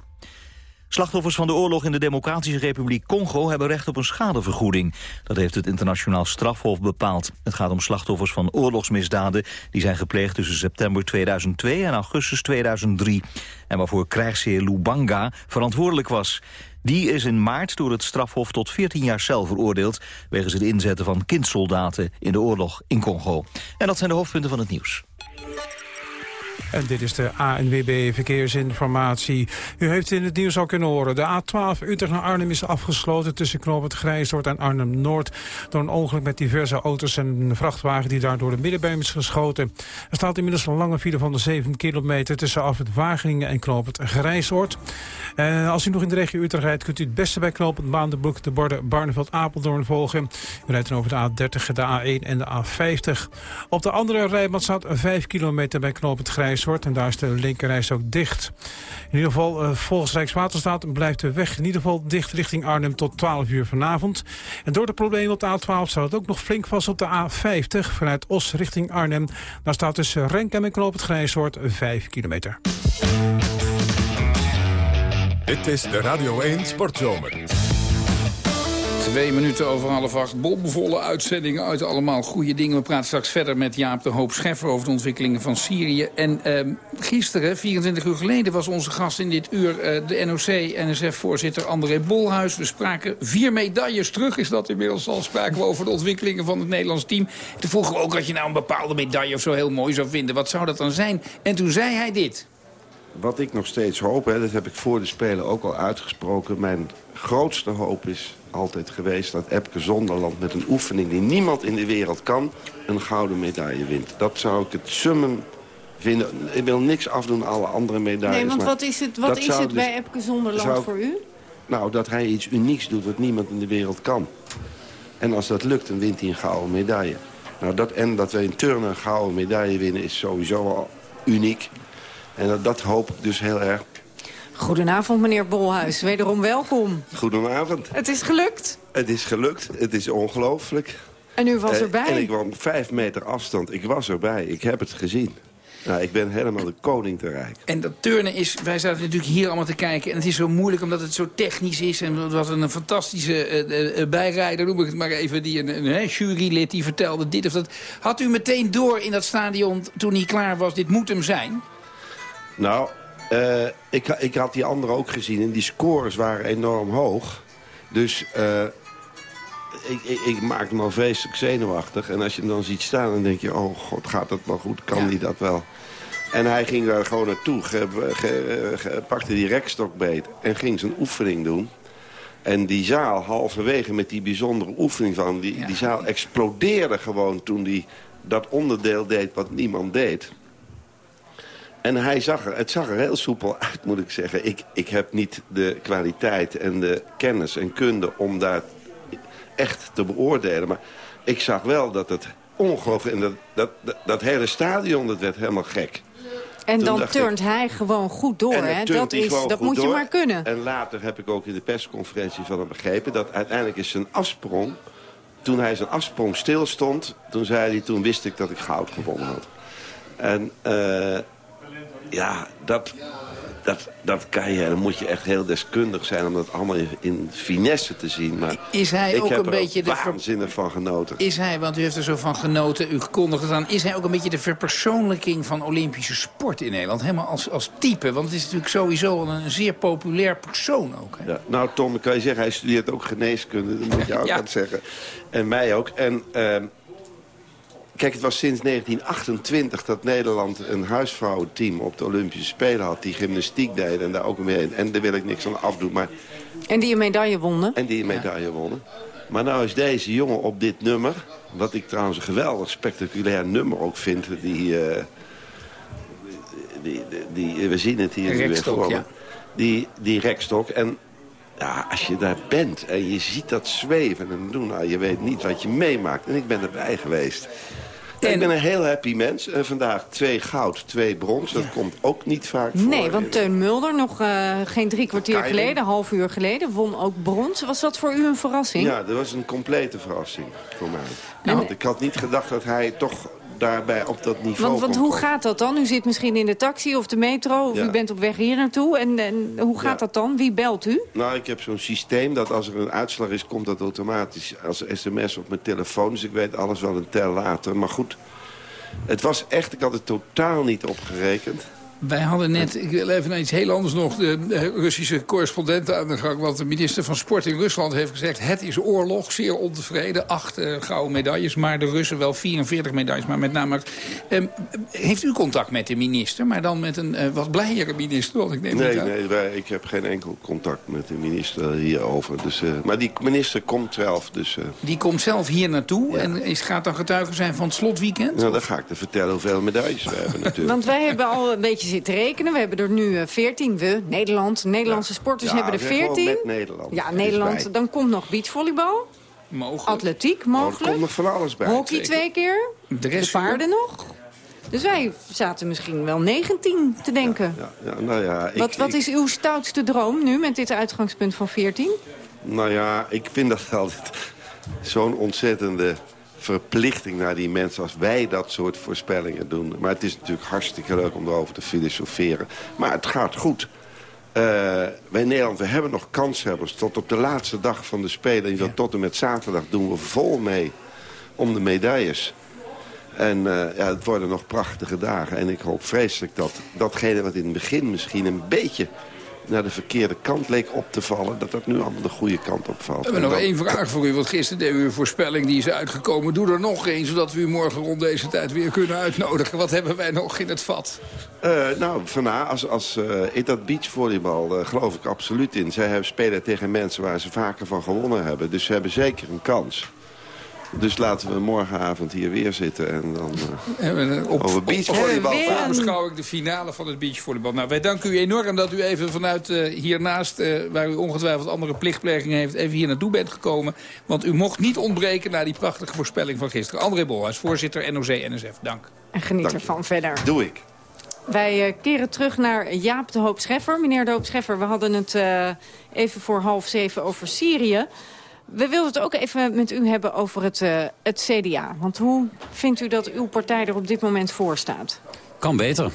Slachtoffers van de oorlog in de Democratische Republiek Congo hebben recht op een schadevergoeding. Dat heeft het internationaal strafhof bepaald. Het gaat om slachtoffers van oorlogsmisdaden die zijn gepleegd tussen september 2002 en augustus 2003. En waarvoor krijgsheer Lubanga verantwoordelijk was. Die is in maart door het strafhof tot 14 jaar cel veroordeeld... wegens het inzetten van kindsoldaten in de oorlog in Congo. En dat zijn de hoofdpunten van het nieuws. En dit is de ANWB Verkeersinformatie. U heeft in het nieuws al kunnen horen. De A12 Utrecht naar Arnhem is afgesloten tussen Knoop het Grijsdorp en Arnhem-Noord... door een ongeluk met diverse auto's en een vrachtwagen die daar door de middenberm is geschoten. Er staat inmiddels een lange file van de 7 kilometer tussen af het Wageningen en Knoop het Grijsdorp. En als u nog in de regio Utrecht rijdt, kunt u het beste bij Knoop het Maandenbroek de borden Barneveld-Apeldoorn volgen. U rijdt dan over de A30, de A1 en de A50. Op de andere rijbaan staat 5 kilometer bij Knoop het En daar is de linkerreis ook dicht. In ieder geval, uh, volgens Rijkswaterstaat blijft de weg in ieder geval dicht richting Arnhem tot 12 uur vanavond. En door de problemen op de A12 staat het ook nog flink vast op de A50 vanuit Os richting Arnhem. Daar staat tussen Renkem en Knoop het Grijshoort 5 kilometer. Dit is de Radio 1 Sportzomer. Twee minuten over half acht. Bomvolle uitzendingen uit allemaal goede dingen. We praten straks verder met Jaap de Hoop Scheffer over de ontwikkelingen van Syrië. En eh, gisteren, 24 uur geleden, was onze gast in dit uur... Eh, de NOC-NSF-voorzitter André Bolhuis. We spraken vier medailles terug, is dat inmiddels al. Spraken we over de ontwikkelingen van het Nederlands team. Toen vroegen we ook wat je nou een bepaalde medaille of zo heel mooi zou vinden. Wat zou dat dan zijn? En toen zei hij dit wat ik nog steeds hoop, hè, dat heb ik voor de Spelen ook al uitgesproken... mijn grootste hoop is altijd geweest dat Epke Zonderland... met een oefening die niemand in de wereld kan, een gouden medaille wint. Dat zou ik het summen vinden. Ik wil niks afdoen alle andere medailles. Nee, want wat is het, wat is het dus, bij Epke Zonderland voor u? Nou, dat hij iets unieks doet wat niemand in de wereld kan. En als dat lukt, dan wint hij een gouden medaille. Nou, dat, en dat we in turnen een gouden medaille winnen is sowieso al uniek. En dat, dat hoop ik dus heel erg. Goedenavond, meneer Bolhuis. Wederom welkom. Goedenavond. Het is gelukt. Het is gelukt. Het is ongelooflijk. En u was erbij? En ik was op vijf meter afstand. Ik was erbij. Ik heb het gezien. Nou, ik ben helemaal de koning te rijk. En dat turnen is, wij zaten natuurlijk hier allemaal te kijken... en het is zo moeilijk omdat het zo technisch is... en het was een fantastische uh, bijrijder, noem ik het maar even... die een, een jurylid die vertelde dit of dat. Had u meteen door in dat stadion toen hij klaar was... dit moet hem zijn? Nou, ik, ik had die anderen ook gezien en die scores waren enorm hoog. Dus ik, ik, ik maak me al vreselijk zenuwachtig. En als je hem dan ziet staan, dan denk je... oh god, gaat dat wel goed? Kan die dat wel? En hij ging daar gewoon naartoe, pakte die rekstok beet... en ging zijn oefening doen. En die zaal, halverwege met die bijzondere oefening van... die, die zaal explodeerde gewoon toen hij dat onderdeel deed wat niemand deed. En hij zag er, het zag er heel soepel uit, moet ik zeggen. Ik, ik heb niet de kwaliteit en de kennis en kunde om daar echt te beoordelen. Maar ik zag wel dat het ongelooflijk... En dat, dat, dat, dat hele stadion, dat werd helemaal gek. En dan turnt hij gewoon goed door, hè? Dat, is, dat moet je maar kunnen. En later heb ik ook in de persconferentie van hem begrepen... dat uiteindelijk is zijn afsprong... toen hij zijn afsprong stilstond... toen zei hij, toen wist ik dat ik goud gewonnen had. En uh, ja, dat, dat, dat kan je, dan moet je echt heel deskundig zijn om dat allemaal in, finesse te zien. Maar is hij ook een beetje de waanzinnig van genoten. Is hij, want u heeft er zo van genoten, u kondigt het aan, is hij ook een beetje de verpersoonlijking van Olympische sport in Nederland? Helemaal als, als type, want het is natuurlijk sowieso een, zeer populair persoon ook. Hè? Ja, nou Tom, kan je zeggen, hij studeert ook geneeskunde, dat moet je ook ja. zeggen. En mij ook. En... Uh, Kijk, het was sinds 1928 dat Nederland een huisvrouwenteam op de Olympische Spelen had... die gymnastiek deden en daar ook mee. En daar wil ik niks aan afdoen. Maar... En die een medaille wonnen? En die een medaille wonnen. Maar nou is deze jongen op dit nummer... wat ik trouwens een geweldig spectaculair nummer ook vind... die, uh, die, die, we zien het hier nu voor ja. Die, die rekstok. En ja, als je daar bent en je ziet dat zweven en doen... Nou, je weet niet wat je meemaakt. En ik ben erbij geweest. Ik ben een heel happy mens. En vandaag twee goud, twee brons. Dat komt ook niet vaak voor. Nee, want Teun Mulder, nog uh, geen drie kwartier geleden, half uur geleden, won ook brons. Was dat voor u een verrassing? Ja, dat was een complete verrassing voor mij. Want ik had niet gedacht dat hij toch daarbij op dat niveau Want, want hoe gaat dat dan? U zit misschien in de taxi of de metro of u bent op weg hier naartoe. En, en hoe gaat dat dan? Wie belt u? Nou, ik heb zo'n systeem dat als er een uitslag is, komt dat automatisch als sms op mijn telefoon. Dus ik weet alles wel een tel later. Maar goed, het was echt, ik had het totaal niet opgerekend. Wij hadden net, ik wil even naar iets heel anders nog... de Russische correspondent aan de gang. Want de minister van Sport in Rusland heeft gezegd... het is oorlog, zeer ontevreden. Acht uh, gouden medailles, maar de Russen wel 44 medailles. Maar met name... Um, heeft u contact met de minister, maar dan met een uh, wat blijere minister? Want ik neem nee, nee wij, ik heb geen enkel contact met de minister hierover. Dus, uh, maar die minister komt zelf. Dus, die komt zelf hier naartoe ja. en is, gaat dan getuige zijn van het slotweekend? Nou, dan ga ik te vertellen hoeveel medailles we hebben natuurlijk. Want wij hebben al een beetje zitten rekenen. We hebben er nu 14. Eh, we, Nederland, Nederlandse ja. sporters hebben er 14. Nederland. Ja, Nederland. Dan komt nog beachvolleybal. Mogelijk. Atletiek, mogelijk. Oh, er komt nog van alles bij. Hockey twee keer. De, de paarden nog. Dus wij zaten misschien wel 19 te denken. Ja, ja, nou ja, ik, wat, wat is uw stoutste droom nu met dit uitgangspunt van 14? Nou ja, ik vind dat altijd zo'n ontzettende verplichting naar die mensen als wij dat soort voorspellingen doen. Maar het is natuurlijk hartstikke leuk om erover te filosoferen. Maar het gaat goed. Uh, wij in Nederland, we hebben nog kanshebbers. Tot op de laatste dag van de Spelen, ja. tot en met zaterdag, doen we vol mee om de medailles. En uh, ja, het worden nog prachtige dagen. En ik hoop vreselijk dat datgene wat in het begin misschien een beetje naar de verkeerde kant leek op te vallen... dat dat nu allemaal de goede kant opvalt. We hebben nog één vraag voor u, want gisteren deed u een voorspelling die is uitgekomen. Doe er nog één, zodat we u morgen rond deze tijd weer kunnen uitnodigen. Wat hebben wij nog in het vat? Uh, nou, vandaag, als, als uh, in dat beachvolleybal uh, geloof ik absoluut in. Zij spelen tegen mensen waar ze vaker van gewonnen hebben. Dus ze hebben zeker een kans. Dus laten we morgenavond hier weer zitten en dan uh, op, over beachvolleybal. Dan beschouw ik de finale van het beachvolleybal. Nou, wij danken u enorm dat u even vanuit uh, hiernaast, uh, waar u ongetwijfeld andere plichtplegingen heeft, even hier naartoe bent gekomen. Want u mocht niet ontbreken naar die prachtige voorspelling van gisteren. André Bolhuis, voorzitter NOC-NSF. Dank. En geniet ervan verder. Doe ik. Wij keren terug naar Jaap de Hoop Scheffer. Meneer de Hoop Scheffer, we hadden het even voor half zeven over Syrië. We wilden het ook even met u hebben over het, uh, het CDA. Want hoe vindt u dat uw partij er op dit moment voor staat? Kan beter.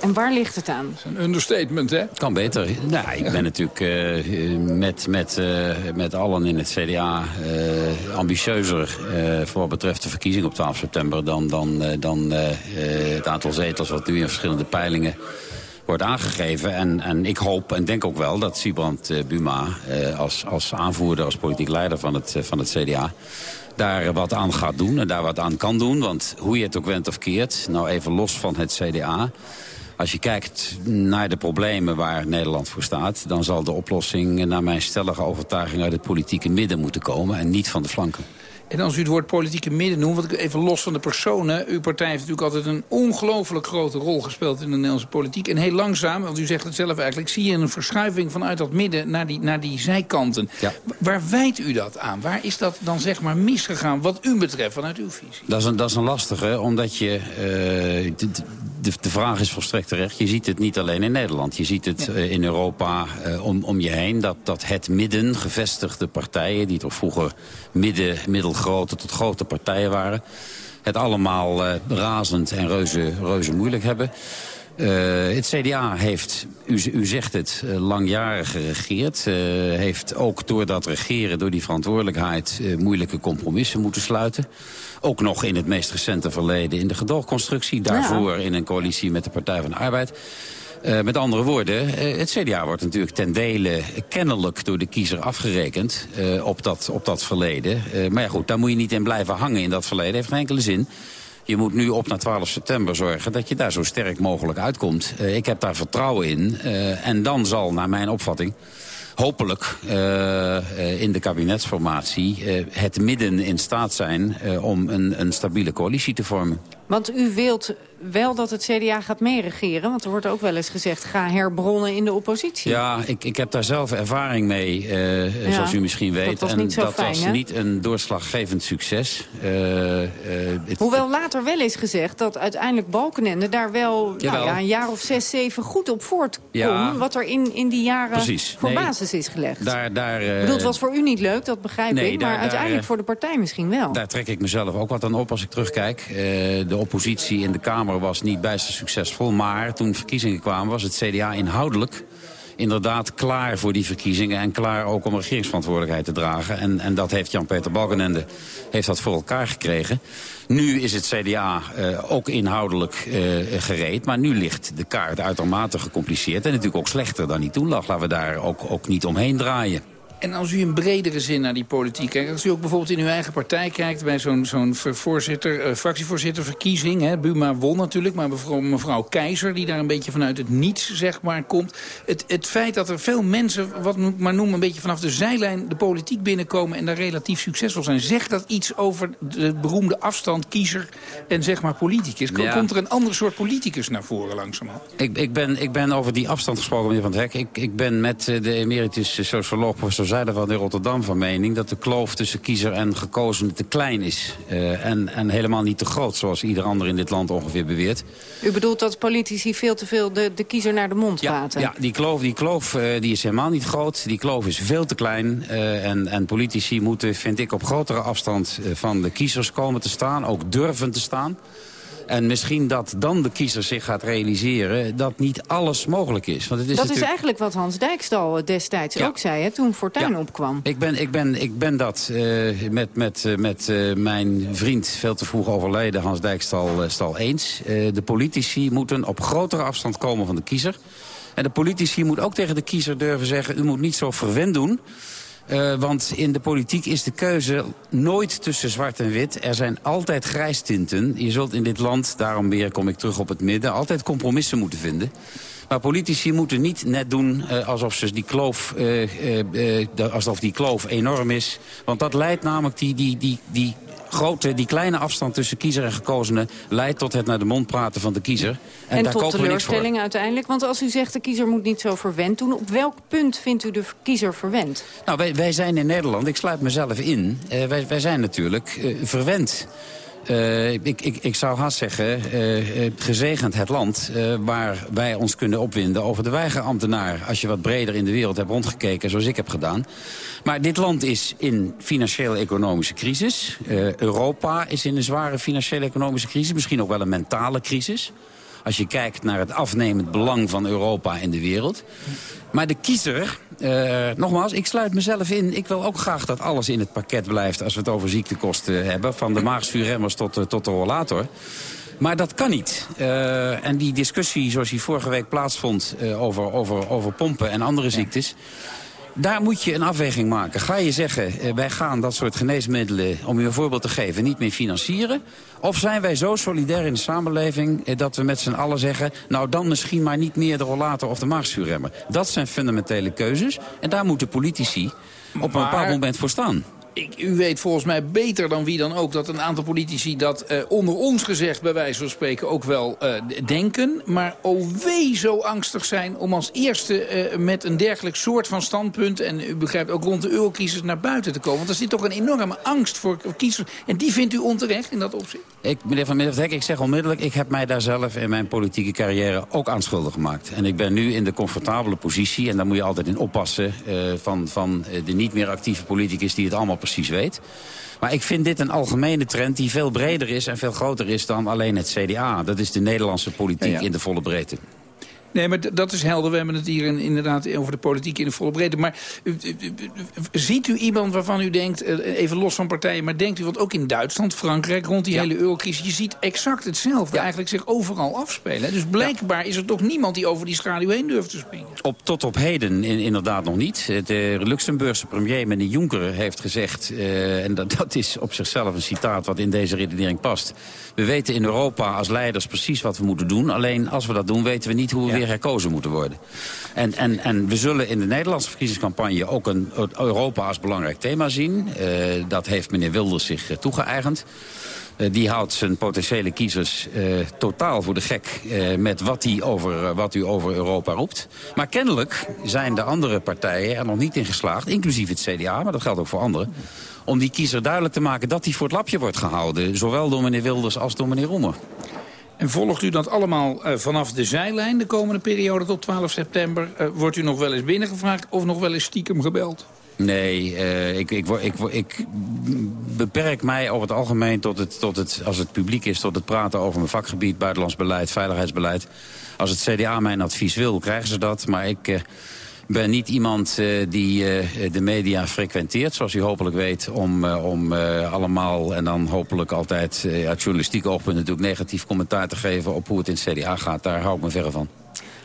En waar ligt het aan? Dat is een understatement, hè? Kan beter. Nou, ik ben natuurlijk uh, met, met, uh, met allen in het CDA uh, ambitieuzer... voor wat betreft de verkiezing op 12 september... dan, dan, dan het aantal zetels wat nu in verschillende peilingen wordt aangegeven. En, en ik hoop en denk ook wel dat Sibrand Buma als, als aanvoerder... als politiek leider van het, van het CDA daar wat aan gaat doen en daar wat aan kan doen. Want hoe je het ook went of keert, nou even los van het CDA... Als je kijkt naar de problemen waar Nederland voor staat... dan zal de oplossing naar mijn stellige overtuiging uit het politieke midden moeten komen... en niet van de flanken. En als u het woord politieke midden noemt, want ik even los van de personen... uw partij heeft natuurlijk altijd een ongelooflijk grote rol gespeeld in de Nederlandse politiek. En heel langzaam, want u zegt het zelf eigenlijk... zie je een verschuiving vanuit dat midden naar die, naar die zijkanten. Ja. Waar wijt u dat aan? Waar is dat dan zeg maar misgegaan wat u betreft vanuit uw visie? Dat is een, dat is een lastige, omdat je... Uh, de, de, vraag is volstrekt terecht. Je ziet het niet alleen in Nederland. Je ziet het uh, in Europa uh, om, om je heen. Dat, dat het midden, gevestigde partijen... die toch vroeger midden, middelgrote tot grote partijen waren... het allemaal uh, razend en reuze, reuze moeilijk hebben. Het CDA heeft, u, u zegt het, langjarig geregeerd. Heeft ook door dat regeren, door die verantwoordelijkheid... moeilijke compromissen moeten sluiten. Ook nog in het meest recente verleden in de gedoogconstructie. Daarvoor in een coalitie met de Partij van de Arbeid. Uh, met andere woorden, uh, het CDA wordt natuurlijk ten dele kennelijk door de kiezer afgerekend uh, op, dat, op dat verleden. maar ja goed, daar moet je niet in blijven hangen in dat verleden. Heeft geen enkele zin. Je moet nu op naar 12 september zorgen dat je daar zo sterk mogelijk uitkomt. ik heb daar vertrouwen in. en dan zal, naar mijn opvatting hopelijk uh, in de kabinetsformatie uh, het midden in staat zijn om een, een stabiele coalitie te vormen. Want u wilt wel dat het CDA gaat meeregeren? Want er wordt ook wel eens gezegd, ga herbronnen in de oppositie. Ja, ik, ik heb daar zelf ervaring mee, uh, ja, zoals u misschien weet. Dat was niet en zo dat fijn, was niet een doorslaggevend succes. Uh, het, Hoewel later wel is gezegd dat uiteindelijk Balkenende daar wel nou ja, een jaar of zes, zeven goed op voortkomt. Ja, wat er in, in die jaren precies. voor nee, basis is gelegd. Daar, daar, ik bedoel, het was voor u niet leuk, dat begrijp nee, ik. Daar, maar uiteindelijk voor de partij misschien wel. Daar trek ik mezelf ook wat aan op als ik terugkijk. de oppositie in de Kamer was niet bijster succesvol. Maar toen verkiezingen kwamen was het CDA inhoudelijk inderdaad klaar voor die verkiezingen... en klaar ook om regeringsverantwoordelijkheid te dragen. En, en dat heeft Jan-Peter Balkenende heeft dat voor elkaar gekregen. Nu is het CDA uh, ook inhoudelijk uh, gereed. Maar nu ligt de kaart uitermate gecompliceerd. En natuurlijk ook slechter dan die toen lag. Laten we daar ook, ook niet omheen draaien. En als u in bredere zin naar die politiek kijkt... als u ook bijvoorbeeld in uw eigen partij kijkt... bij zo'n zo'n voorzitter, uh, fractievoorzitterverkiezing... Hè, Buma won natuurlijk, maar mevrouw, mevrouw Keizer... die daar een beetje vanuit het niets zeg maar, komt. Het, het feit dat er veel mensen, wat ik maar noem... een beetje vanaf de zijlijn de politiek binnenkomen... en daar relatief succesvol zijn... zegt dat iets over de beroemde afstand kiezer en zeg maar politicus? Ja. Komt er een ander soort politicus naar voren langzamerhand? Ik, ik, ben, ik ben over die afstand gesproken, meneer Van Hek. Ik, ik ben met de emeritus socioloog professor zijde van in Rotterdam van mening... dat de kloof tussen kiezer en gekozen te klein is. Uh, en, en helemaal niet te groot, zoals ieder ander in dit land ongeveer beweert. U bedoelt dat politici veel te veel de, de kiezer naar de mond ja, praten? Ja, die kloof, die, kloof uh, die is helemaal niet groot. Die kloof is veel te klein. Uh, en, en politici moeten, vind ik, op grotere afstand van de kiezers komen te staan. Ook durven te staan. En misschien dat dan de kiezer zich gaat realiseren dat niet alles mogelijk is. Want het is dat is eigenlijk wat Hans Dijkstal destijds ja. ook zei, hè, toen Fortuyn ja. opkwam. Ik ben, ik ben, ik ben dat uh, met, met, uh, met uh, mijn vriend, veel te vroeg overleden, Hans Dijkstal stal eens. de politici moeten op grotere afstand komen van de kiezer. En de politici moet ook tegen de kiezer durven zeggen... u moet niet zo verwend doen... Uh, want in de politiek is de keuze nooit tussen zwart en wit. Er zijn altijd grijstinten. Je zult in dit land, daarom weer kom ik terug op het midden... altijd compromissen moeten vinden. Maar politici moeten niet net doen uh, alsof, ze die kloof, uh, alsof die kloof enorm is. Want dat leidt namelijk die, die, die, die grote, die kleine afstand tussen kiezer en gekozenen... leidt tot het naar de mond praten van de kiezer. En, en daar tot teleurstelling uiteindelijk. Want als u zegt de kiezer moet niet zo verwend doen... op welk punt vindt u de kiezer verwend? Nou, wij, wij zijn in Nederland, ik sluit mezelf in... Uh, wij, wij zijn natuurlijk uh, verwend... Uh, ik, ik, ik zou haast zeggen, uh, gezegend het land waar wij ons kunnen opwinden over de weigerambtenaar. Als je wat breder in de wereld hebt rondgekeken, zoals ik heb gedaan. Maar dit land is in financiële economische crisis. Europa is in een zware financiële economische crisis. Misschien ook wel een mentale crisis. Als je kijkt naar het afnemend belang van Europa in de wereld. Maar de kiezer, uh, nogmaals, ik sluit mezelf in. Ik wil ook graag dat alles in het pakket blijft als we het over ziektekosten hebben. Van de maagzuurremmers tot, uh, tot de rollator. Maar dat kan niet. Uh, en die discussie zoals die vorige week plaatsvond over, over, over pompen en andere ziektes... Daar moet je een afweging maken. Ga je zeggen, wij gaan dat soort geneesmiddelen, om u een voorbeeld te geven, niet meer financieren? Of zijn wij zo solidair in de samenleving eh, dat we met z'n allen zeggen... nou dan misschien maar niet meer de rollator of de maagzuurremmer. Dat zijn fundamentele keuzes en daar moeten politici op een bepaald moment voor staan u weet volgens mij beter dan wie dan ook... dat een aantal politici dat uh, onder ons gezegd, bij wijze van spreken, ook wel uh, denken. Maar wee zo angstig zijn om als eerste uh, met een dergelijk soort van standpunt... en u begrijpt ook rond de eurocrisis naar buiten te komen. Want er zit toch een enorme angst voor kiezers. En die vindt u onterecht in dat opzicht? Ik, meneer Van Middelverdek, ik zeg onmiddellijk... ik heb mij daar zelf in mijn politieke carrière ook aan schuldig gemaakt. En ik ben nu in de comfortabele positie... en daar moet je altijd in oppassen... van, van de niet meer actieve politicus die het allemaal precies weet. Maar ik vind dit een algemene trend die veel breder is en veel groter is dan alleen het CDA. Dat is de Nederlandse politiek in de volle breedte. Nee, maar dat is helder. We hebben het hier inderdaad over de politiek in de volle breedte. Maar ziet u iemand waarvan u denkt, eh, even los van partijen... maar denkt u, want ook in Duitsland, Frankrijk, rond die hele eurocrisis... je ziet exact hetzelfde eigenlijk zich overal afspelen. Dus blijkbaar is er toch niemand die over die schaduw heen durft te springen. Op, tot op heden in, inderdaad nog niet. De Luxemburgse premier, meneer Juncker, heeft gezegd... Uh, en dat, dat is op zichzelf een citaat wat in deze redenering past... we weten in Europa als leiders precies wat we moeten doen. Alleen als we dat doen, weten we niet hoe we weer herkozen moeten worden. En, en, en we zullen in de Nederlandse verkiezingscampagne ook een, Europa als belangrijk thema zien. Uh, dat heeft meneer Wilders zich uh, toegeëigend. Uh, die houdt zijn potentiële kiezers totaal voor de gek... met wat, hij over, wat u over Europa roept. Maar kennelijk zijn de andere partijen er nog niet in geslaagd... inclusief het CDA, maar dat geldt ook voor anderen om die kiezer duidelijk te maken dat hij voor het lapje wordt gehouden. Zowel door meneer Wilders als door meneer Roemer. En volgt u dat allemaal uh, vanaf de zijlijn de komende periode tot 12 september? Uh, wordt u nog wel eens binnengevraagd of nog wel eens stiekem gebeld? Nee, uh, ik, ik, ik, ik, beperk mij over het algemeen tot het, tot het, als het publiek is... tot het praten over mijn vakgebied, buitenlands beleid, veiligheidsbeleid. Als het CDA mijn advies wil, krijgen ze dat. Maar ik ben niet iemand uh, die uh, de media frequenteert, zoals u hopelijk weet... om, uh, om allemaal en dan hopelijk altijd uit journalistiek oogpunt natuurlijk negatief commentaar te geven... op hoe het in het CDA gaat. Daar hou ik me verre van.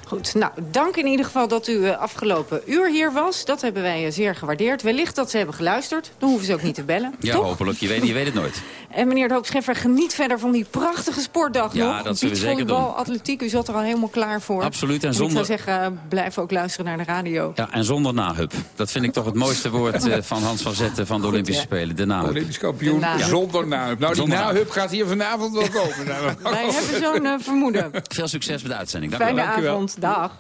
Goed, nou, dank in ieder geval dat u uh, afgelopen uur hier was. Dat hebben wij uh, zeer gewaardeerd. Wellicht dat ze hebben geluisterd. Dan hoeven ze ook niet te bellen. Ja, toch? hopelijk. Je weet, je weet het nooit. En meneer de Hoop Scheffer, geniet verder van die prachtige sportdag ja, nog. Ja, dat zullen we zeker doen. atletiek, u zat er al helemaal klaar voor. Absoluut. En, zonder... ik zou zeggen, uh, blijf ook luisteren naar de radio. Ja, en zonder nahub. Dat vind ik toch het mooiste woord van Hans van Zetten van de Olympische ja. Spelen. De nahub. Olympisch kampioen zonder nahub. Nou, die nahub gaat hier vanavond wel komen. wij hebben zo'n vermoeden. Veel succes met de uitzending. Dank Fijne u wel. avond. Dag.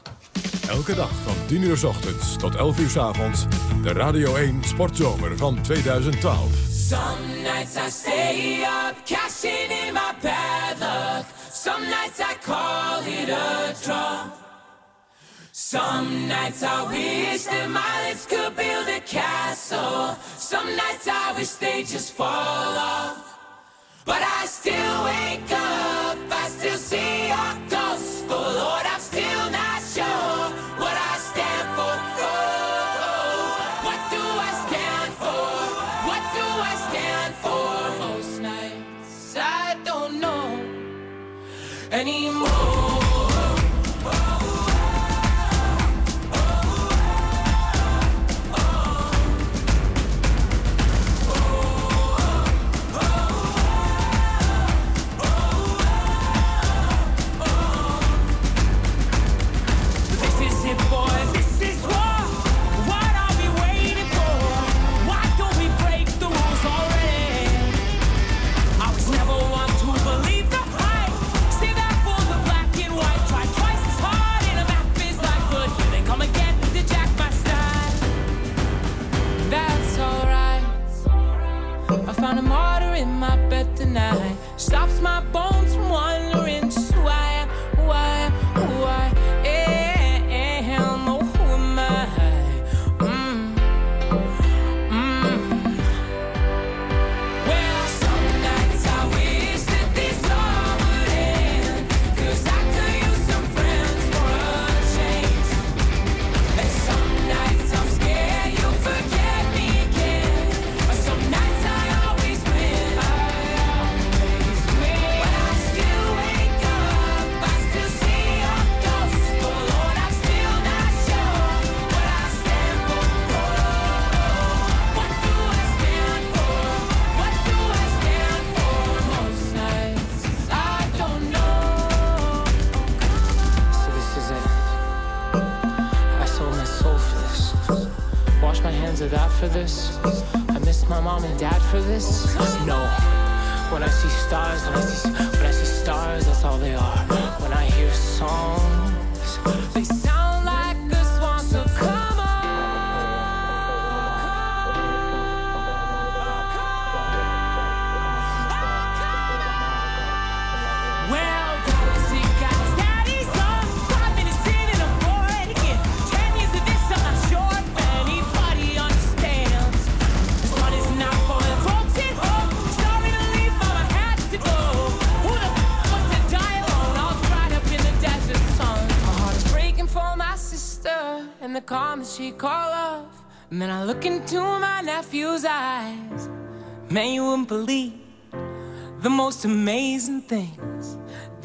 Elke dag van 10 uur s ochtends tot 11 uur s avonds. De Radio 1 Sportzomer van 2012. Some nights I stay up, cashing in my bad luck. Some nights I call it a draw. Some nights I wish that my lips could build a castle. Some nights I wish they just fall off. But I still wake up, I still see your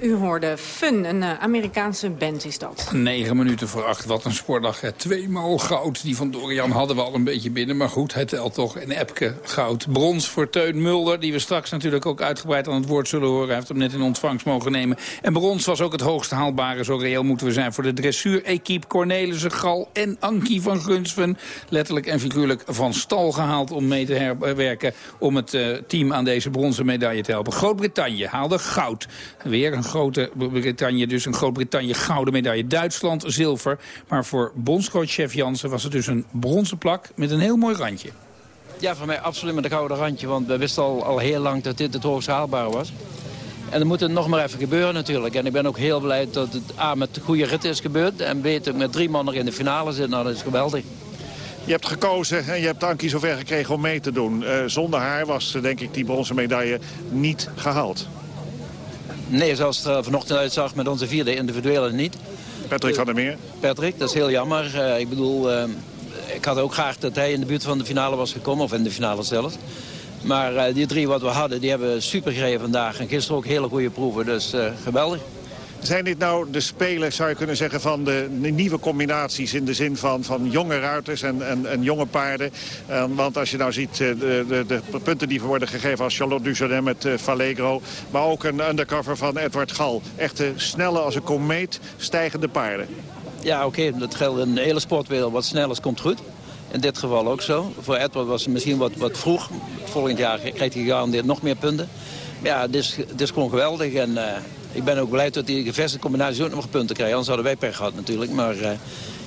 U hoorde Fun, een eh, Amerikaanse band is dat. 9 minuten voor acht, wat een sportdag. hè. Tweemaal goud. Die van Dorian hadden we al een beetje binnen. Maar goed, hij telt toch. En Epke goud. Brons voor Teun Mulder. Die we straks natuurlijk ook uitgebreid aan het woord zullen horen. Hij heeft hem net in ontvangst mogen nemen. En brons was ook het hoogst haalbare. Zo reëel moeten we zijn voor de dressuur-equipe. Cornelissen, Gal en Ankie van Gunsven. Letterlijk en figuurlijk van stal gehaald om mee te herwerken. Om het eh, team aan deze bronzen medaille te helpen. Groot-Brittannië haalde goud. Weer een grote Brittannië, dus een Groot-Brittannië gouden medaille. Duitsland zilver. Maar voor bondscoach-chef Jansen was het dus een bronzen plak met een heel mooi randje. Ja, voor mij absoluut met een gouden randje. Want we wisten al, al heel lang dat dit het hoogst haalbaar was. En dan moet het nog maar even gebeuren natuurlijk. En ik ben ook heel blij dat het A met goede rit is gebeurd. En B dat ik met drie man nog in de finale zit. Nou, dat is geweldig. Je hebt gekozen en je hebt Ankie zover gekregen om mee te doen. Eh, zonder haar was eh, denk ik die bronzen medaille niet gehaald. Nee, zoals het er vanochtend uitzag met onze vierde individuele niet. Patrick van der Meer. Patrick, dat is heel jammer. Eh, ik bedoel, eh, ik had ook graag dat hij in de buurt van de finale was gekomen. Of in de finale zelf. Maar eh, die drie wat we hadden, die hebben super gereden vandaag. En gisteren ook hele goede proeven, dus eh, geweldig. Zijn dit nou de spelers, zou je kunnen zeggen, van de nieuwe combinaties... in de zin van, van jonge ruiters en, en, en jonge paarden? Eh, want als je nou ziet eh, de, de, de punten die worden gegeven als Charlotte Dujardin met uh, maar ook een undercover van Edward Gal. Echte snelle als een komeet stijgende paarden. Ja, oké, dat geldt in de hele sportwereld. Wat snel is, komt goed. In dit geval ook zo. Voor Edward was het misschien wat, wat vroeg. Volgend jaar krijgt hij gegarandeerd nog meer punten. Maar ja, het is, is gewoon geweldig. En uh, ik ben ook blij dat die gevestigde combinatie ook nog punten krijgt. Anders hadden wij pech gehad natuurlijk. Maar uh,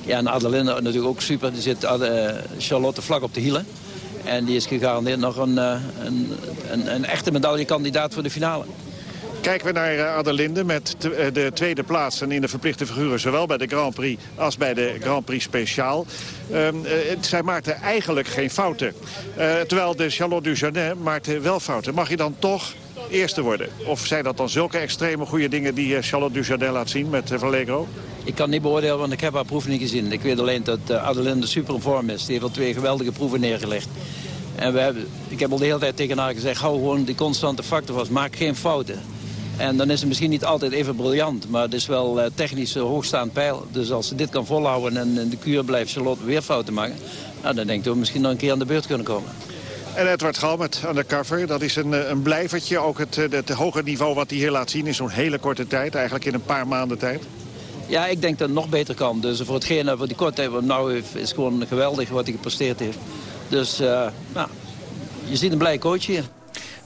ja, en Adeline natuurlijk ook super. Die zit uh, Charlotte vlak op de hielen. En die is gegarandeerd nog een, een, een, een echte medaillekandidaat voor de finale. Kijken we naar Adelinde met de tweede plaats en in de verplichte figuren... zowel bij de Grand Prix als bij de Grand Prix Speciaal. Uh, zij maakte eigenlijk geen fouten. Terwijl de Charlotte Dujardin maakte wel fouten. Mag je dan toch eerste worden? Of zijn dat dan zulke extreme goede dingen die Charlotte Dujardin laat zien met Vallegro? Ik kan niet beoordelen, want ik heb haar proef niet gezien. Ik weet alleen dat uh, Adelinde super vorm is. Die heeft al twee geweldige proeven neergelegd. En we hebben, ik heb al de hele tijd tegen haar gezegd... hou gewoon die constante factor vast, maak geen fouten. En dan is het misschien niet altijd even briljant, maar het is wel technisch hoogstaand pijl. Dus als ze dit kan volhouden en in de kuur blijft Charlotte weer fouten maken... Nou, dan dat we misschien nog een keer aan de beurt kunnen komen. En Edward Galmet aan de cover, dat is een, een blijvertje. Ook het, het hoge niveau wat hij hier laat zien in zo'n hele korte tijd. Eigenlijk in een paar maanden tijd. Ja, ik denk dat het nog beter kan. Dus voor hetgene wat die kort tijd wat nou heeft, is gewoon geweldig wat hij gepresteerd heeft. Dus uh, nou, je ziet een blij coach hier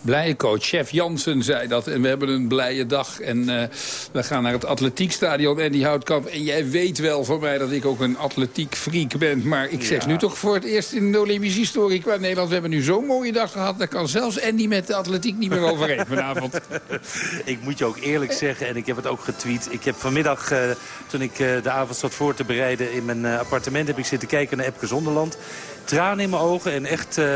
blije coach. Chef Jansen zei dat. En we hebben een blije dag. En uh, we gaan naar het atletiekstadion en die Houtkamp. En jij weet wel van mij dat ik ook een atletiek freak ben. Maar ik zeg nu toch voor het eerst in de Olympische historie qua Nederland. We hebben nu zo'n mooie dag gehad. Daar kan zelfs Andy met de atletiek niet meer overheen vanavond. ik moet je ook eerlijk zeggen, en ik heb het ook getweet. Ik heb vanmiddag, uh, toen ik uh, de avond zat voor te bereiden in mijn appartement... heb ik zitten kijken naar Epke Zonderland. Tranen in mijn ogen en echt uh,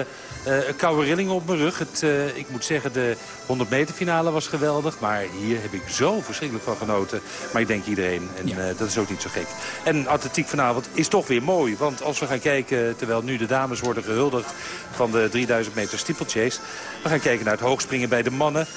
een koude rilling op mijn rug. Het, uh, ik moet zeggen, de 100 meter finale was geweldig. Maar hier heb ik zo verschrikkelijk van genoten. Maar ik denk iedereen. En ja. uh, dat is ook niet zo gek. En atletiek vanavond is toch weer mooi. Want als we gaan kijken, terwijl nu de dames worden gehuldigd... van de 3000 meter steeplechase... we gaan kijken naar het hoogspringen bij de mannen.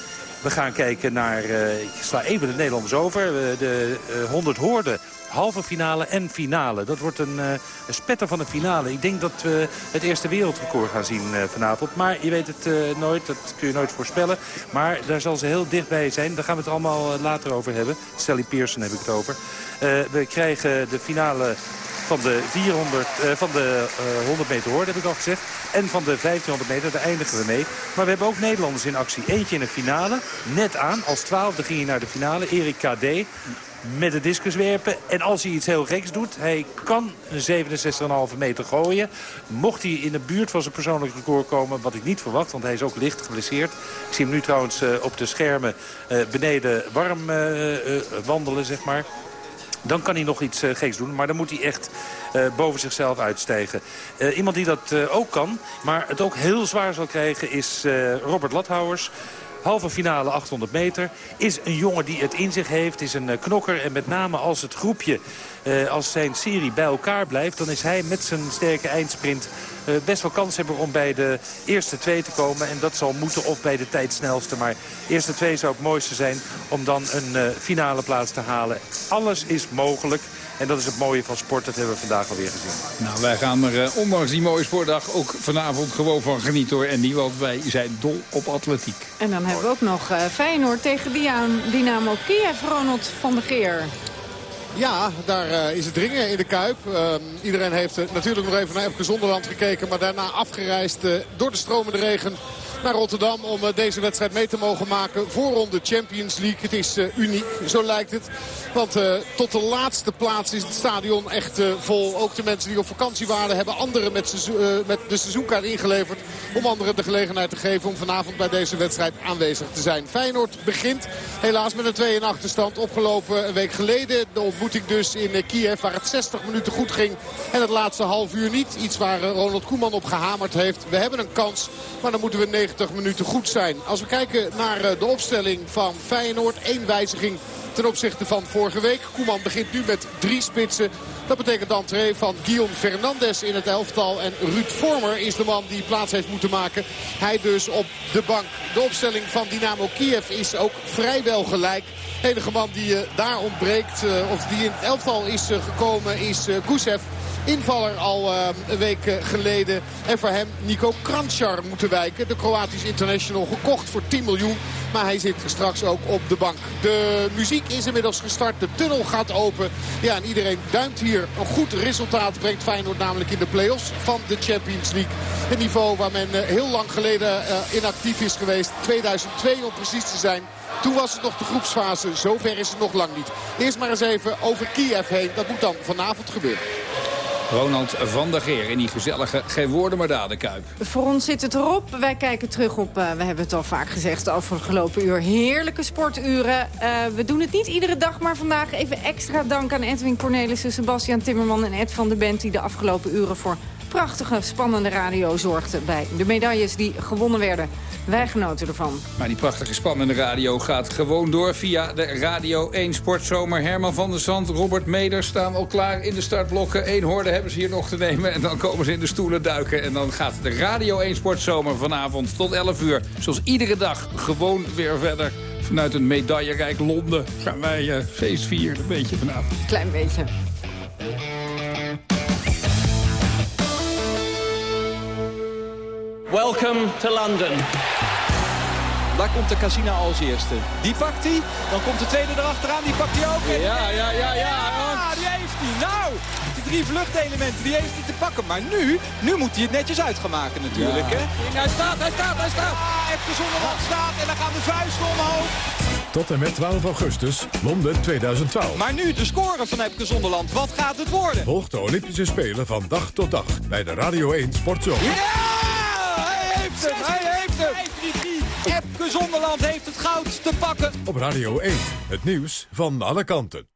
We gaan kijken naar, ik sla even de Nederlanders over, de 100 hoorden halve finale en finale. Dat wordt een, uh, een spetter van de finale. Ik denk dat we het eerste wereldrecord gaan zien uh, vanavond. Maar je weet het uh, nooit, dat kun je nooit voorspellen. Maar daar zal ze heel dichtbij zijn. Daar gaan we het allemaal later over hebben. Sally Pearson heb ik het over. we krijgen de finale van de, 400, uh, van de uh, 100 meter hoorde, heb ik al gezegd. En van de 1500 meter, daar eindigen we mee. Maar we hebben ook Nederlanders in actie. Eentje in de finale, net aan. Als twaalfde ging hij naar de finale, Erik KD met de discus werpen. En als hij iets heel geks doet, hij kan een 67,5 meter gooien. Mocht hij in de buurt van zijn persoonlijk record komen, wat ik niet verwacht, want hij is ook licht geblesseerd. Ik zie hem nu trouwens uh, op de schermen uh, beneden warm uh, wandelen, zeg maar. Dan kan hij nog iets uh, geks doen. Maar dan moet hij echt boven zichzelf uitstijgen. Iemand die dat ook kan, maar het ook heel zwaar zal krijgen... is Robert Lathouwers halve finale 800 meter. Is een jongen die het in zich heeft, is een knokker. En met name als het groepje, uh, als zijn serie bij elkaar blijft... dan is hij met zijn sterke eindsprint uh, best wel kans hebben om bij de eerste twee te komen. En dat zal moeten of bij de tijdsnelste. Maar eerste twee zou het mooiste zijn om dan een finale plaats te halen. Alles is mogelijk. En dat is het mooie van sport, dat hebben we vandaag alweer gezien. Nou, wij gaan er, uh, ondanks die mooie sportdag, ook vanavond gewoon van genieten hoor. En niet, want wij zijn dol op atletiek. En dan hebben we ook nog uh, Feyenoord tegen Dynamo Kiev, Ronald van der Geer. Ja, daar uh, is het dringen in de Kuip. Uh, iedereen heeft uh, natuurlijk nog even naar Epke Zonderland gekeken. Maar daarna afgereisd door de stromende regen naar Rotterdam om deze wedstrijd mee te mogen maken. Voorronde Champions League. Het is uniek, zo lijkt het. Want uh, tot de laatste plaats is het stadion echt vol. Ook de mensen die op vakantie waren hebben anderen met, de seizoenkaart ingeleverd. Om anderen de gelegenheid te geven om vanavond bij deze wedstrijd aanwezig te zijn. Feyenoord begint helaas met een 2 in achterstand. Opgelopen een week geleden. De ontmoeting dus in Kiev waar het 60 minuten goed ging. En het laatste half uur niet. Iets waar Ronald Koeman op gehamerd heeft. We hebben een kans, maar dan moeten we 90 minuten goed zijn. Als we kijken naar de opstelling van Feyenoord. één wijziging ten opzichte van vorige week. Koeman begint nu met drie spitsen. Dat betekent de entree van Guillaume Fernandes in het elftal. En Ruud Vormer is de man die plaats heeft moeten maken. Hij dus op de bank. De opstelling van Dynamo Kiev is ook vrijwel gelijk. De enige man die uh, daar ontbreekt, uh, of die in het elftal is uh, gekomen, is Gusev. Invaller al een week geleden. En voor hem Nico Krančar moeten wijken. De Kroatisch International gekocht voor 10 miljoen. Maar hij zit straks ook op de bank. De muziek is inmiddels gestart. De tunnel gaat open. Ja, en iedereen duimt hier. Een goed resultaat brengt Feyenoord namelijk in de play-offs van de Champions League. Een niveau waar men uh, heel lang geleden inactief is geweest. 2002 om precies te zijn. Toen was het nog de groepsfase. Zover is het nog lang niet. Eerst maar eens even over Kiev heen. Dat moet dan vanavond gebeuren. Ronald van der Geer in die gezellige Geen Woorden maar Daden Kuip. Voor ons zit het erop. Wij kijken terug op, uh, we hebben het al vaak gezegd, de afgelopen uur. Heerlijke sporturen. Uh, we doen het niet iedere dag, maar vandaag even extra dank aan Edwin Cornelissen, Sebastian Timmerman en Ed van der Bent... die de afgelopen uren voor prachtige, spannende radio zorgde bij de medailles die gewonnen werden. Wij genoten ervan. Maar die prachtige, spannende radio gaat gewoon door via de Radio 1 Sportzomer. Herman van der Zand, Robert Meder staan al klaar in de startblokken. Eén hoorde hebben ze hier nog te nemen en dan komen ze in de stoelen duiken. En dan gaat de Radio 1 Sportzomer vanavond tot 11 uur. Zoals iedere dag gewoon weer verder. Vanuit een medaillerijk Londen gaan wij uh, feest vieren, een beetje vanavond. Klein beetje. Welcome to London. Daar komt de Casina als eerste. Die pakt hij. Dan komt de tweede erachteraan. Die pakt hij ook. Ja, ja, ja, ja. Ja, die heeft hij. Nou, die drie vluchtelementen, die heeft hij te pakken. Maar nu, nu moet hij het netjes uit gaan maken natuurlijk. Ja. Hè? Hij staat, hij staat, hij staat. Ah, even Zonderland staat en dan gaan de vuisten omhoog. Tot en met 12 augustus, Londen 2012. Maar nu de score van Epke Zonderland. Wat gaat het worden? Volg de Olympische Spelen van dag tot dag bij de Radio 1 Sportzone. Ja! Hij heeft hem! Hij heeft hem! Epke Zonderland heeft het goud te pakken. Op Radio 1, het nieuws van alle kanten.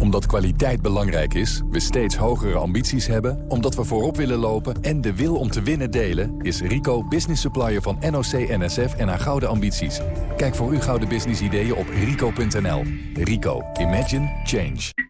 Omdat kwaliteit belangrijk is, we steeds hogere ambities hebben... omdat we voorop willen lopen en de wil om te winnen delen... is Rico business supplier van NOC, NSF en haar gouden ambities. Kijk voor uw gouden business ideeën op rico.nl. Rico, Imagine, Change.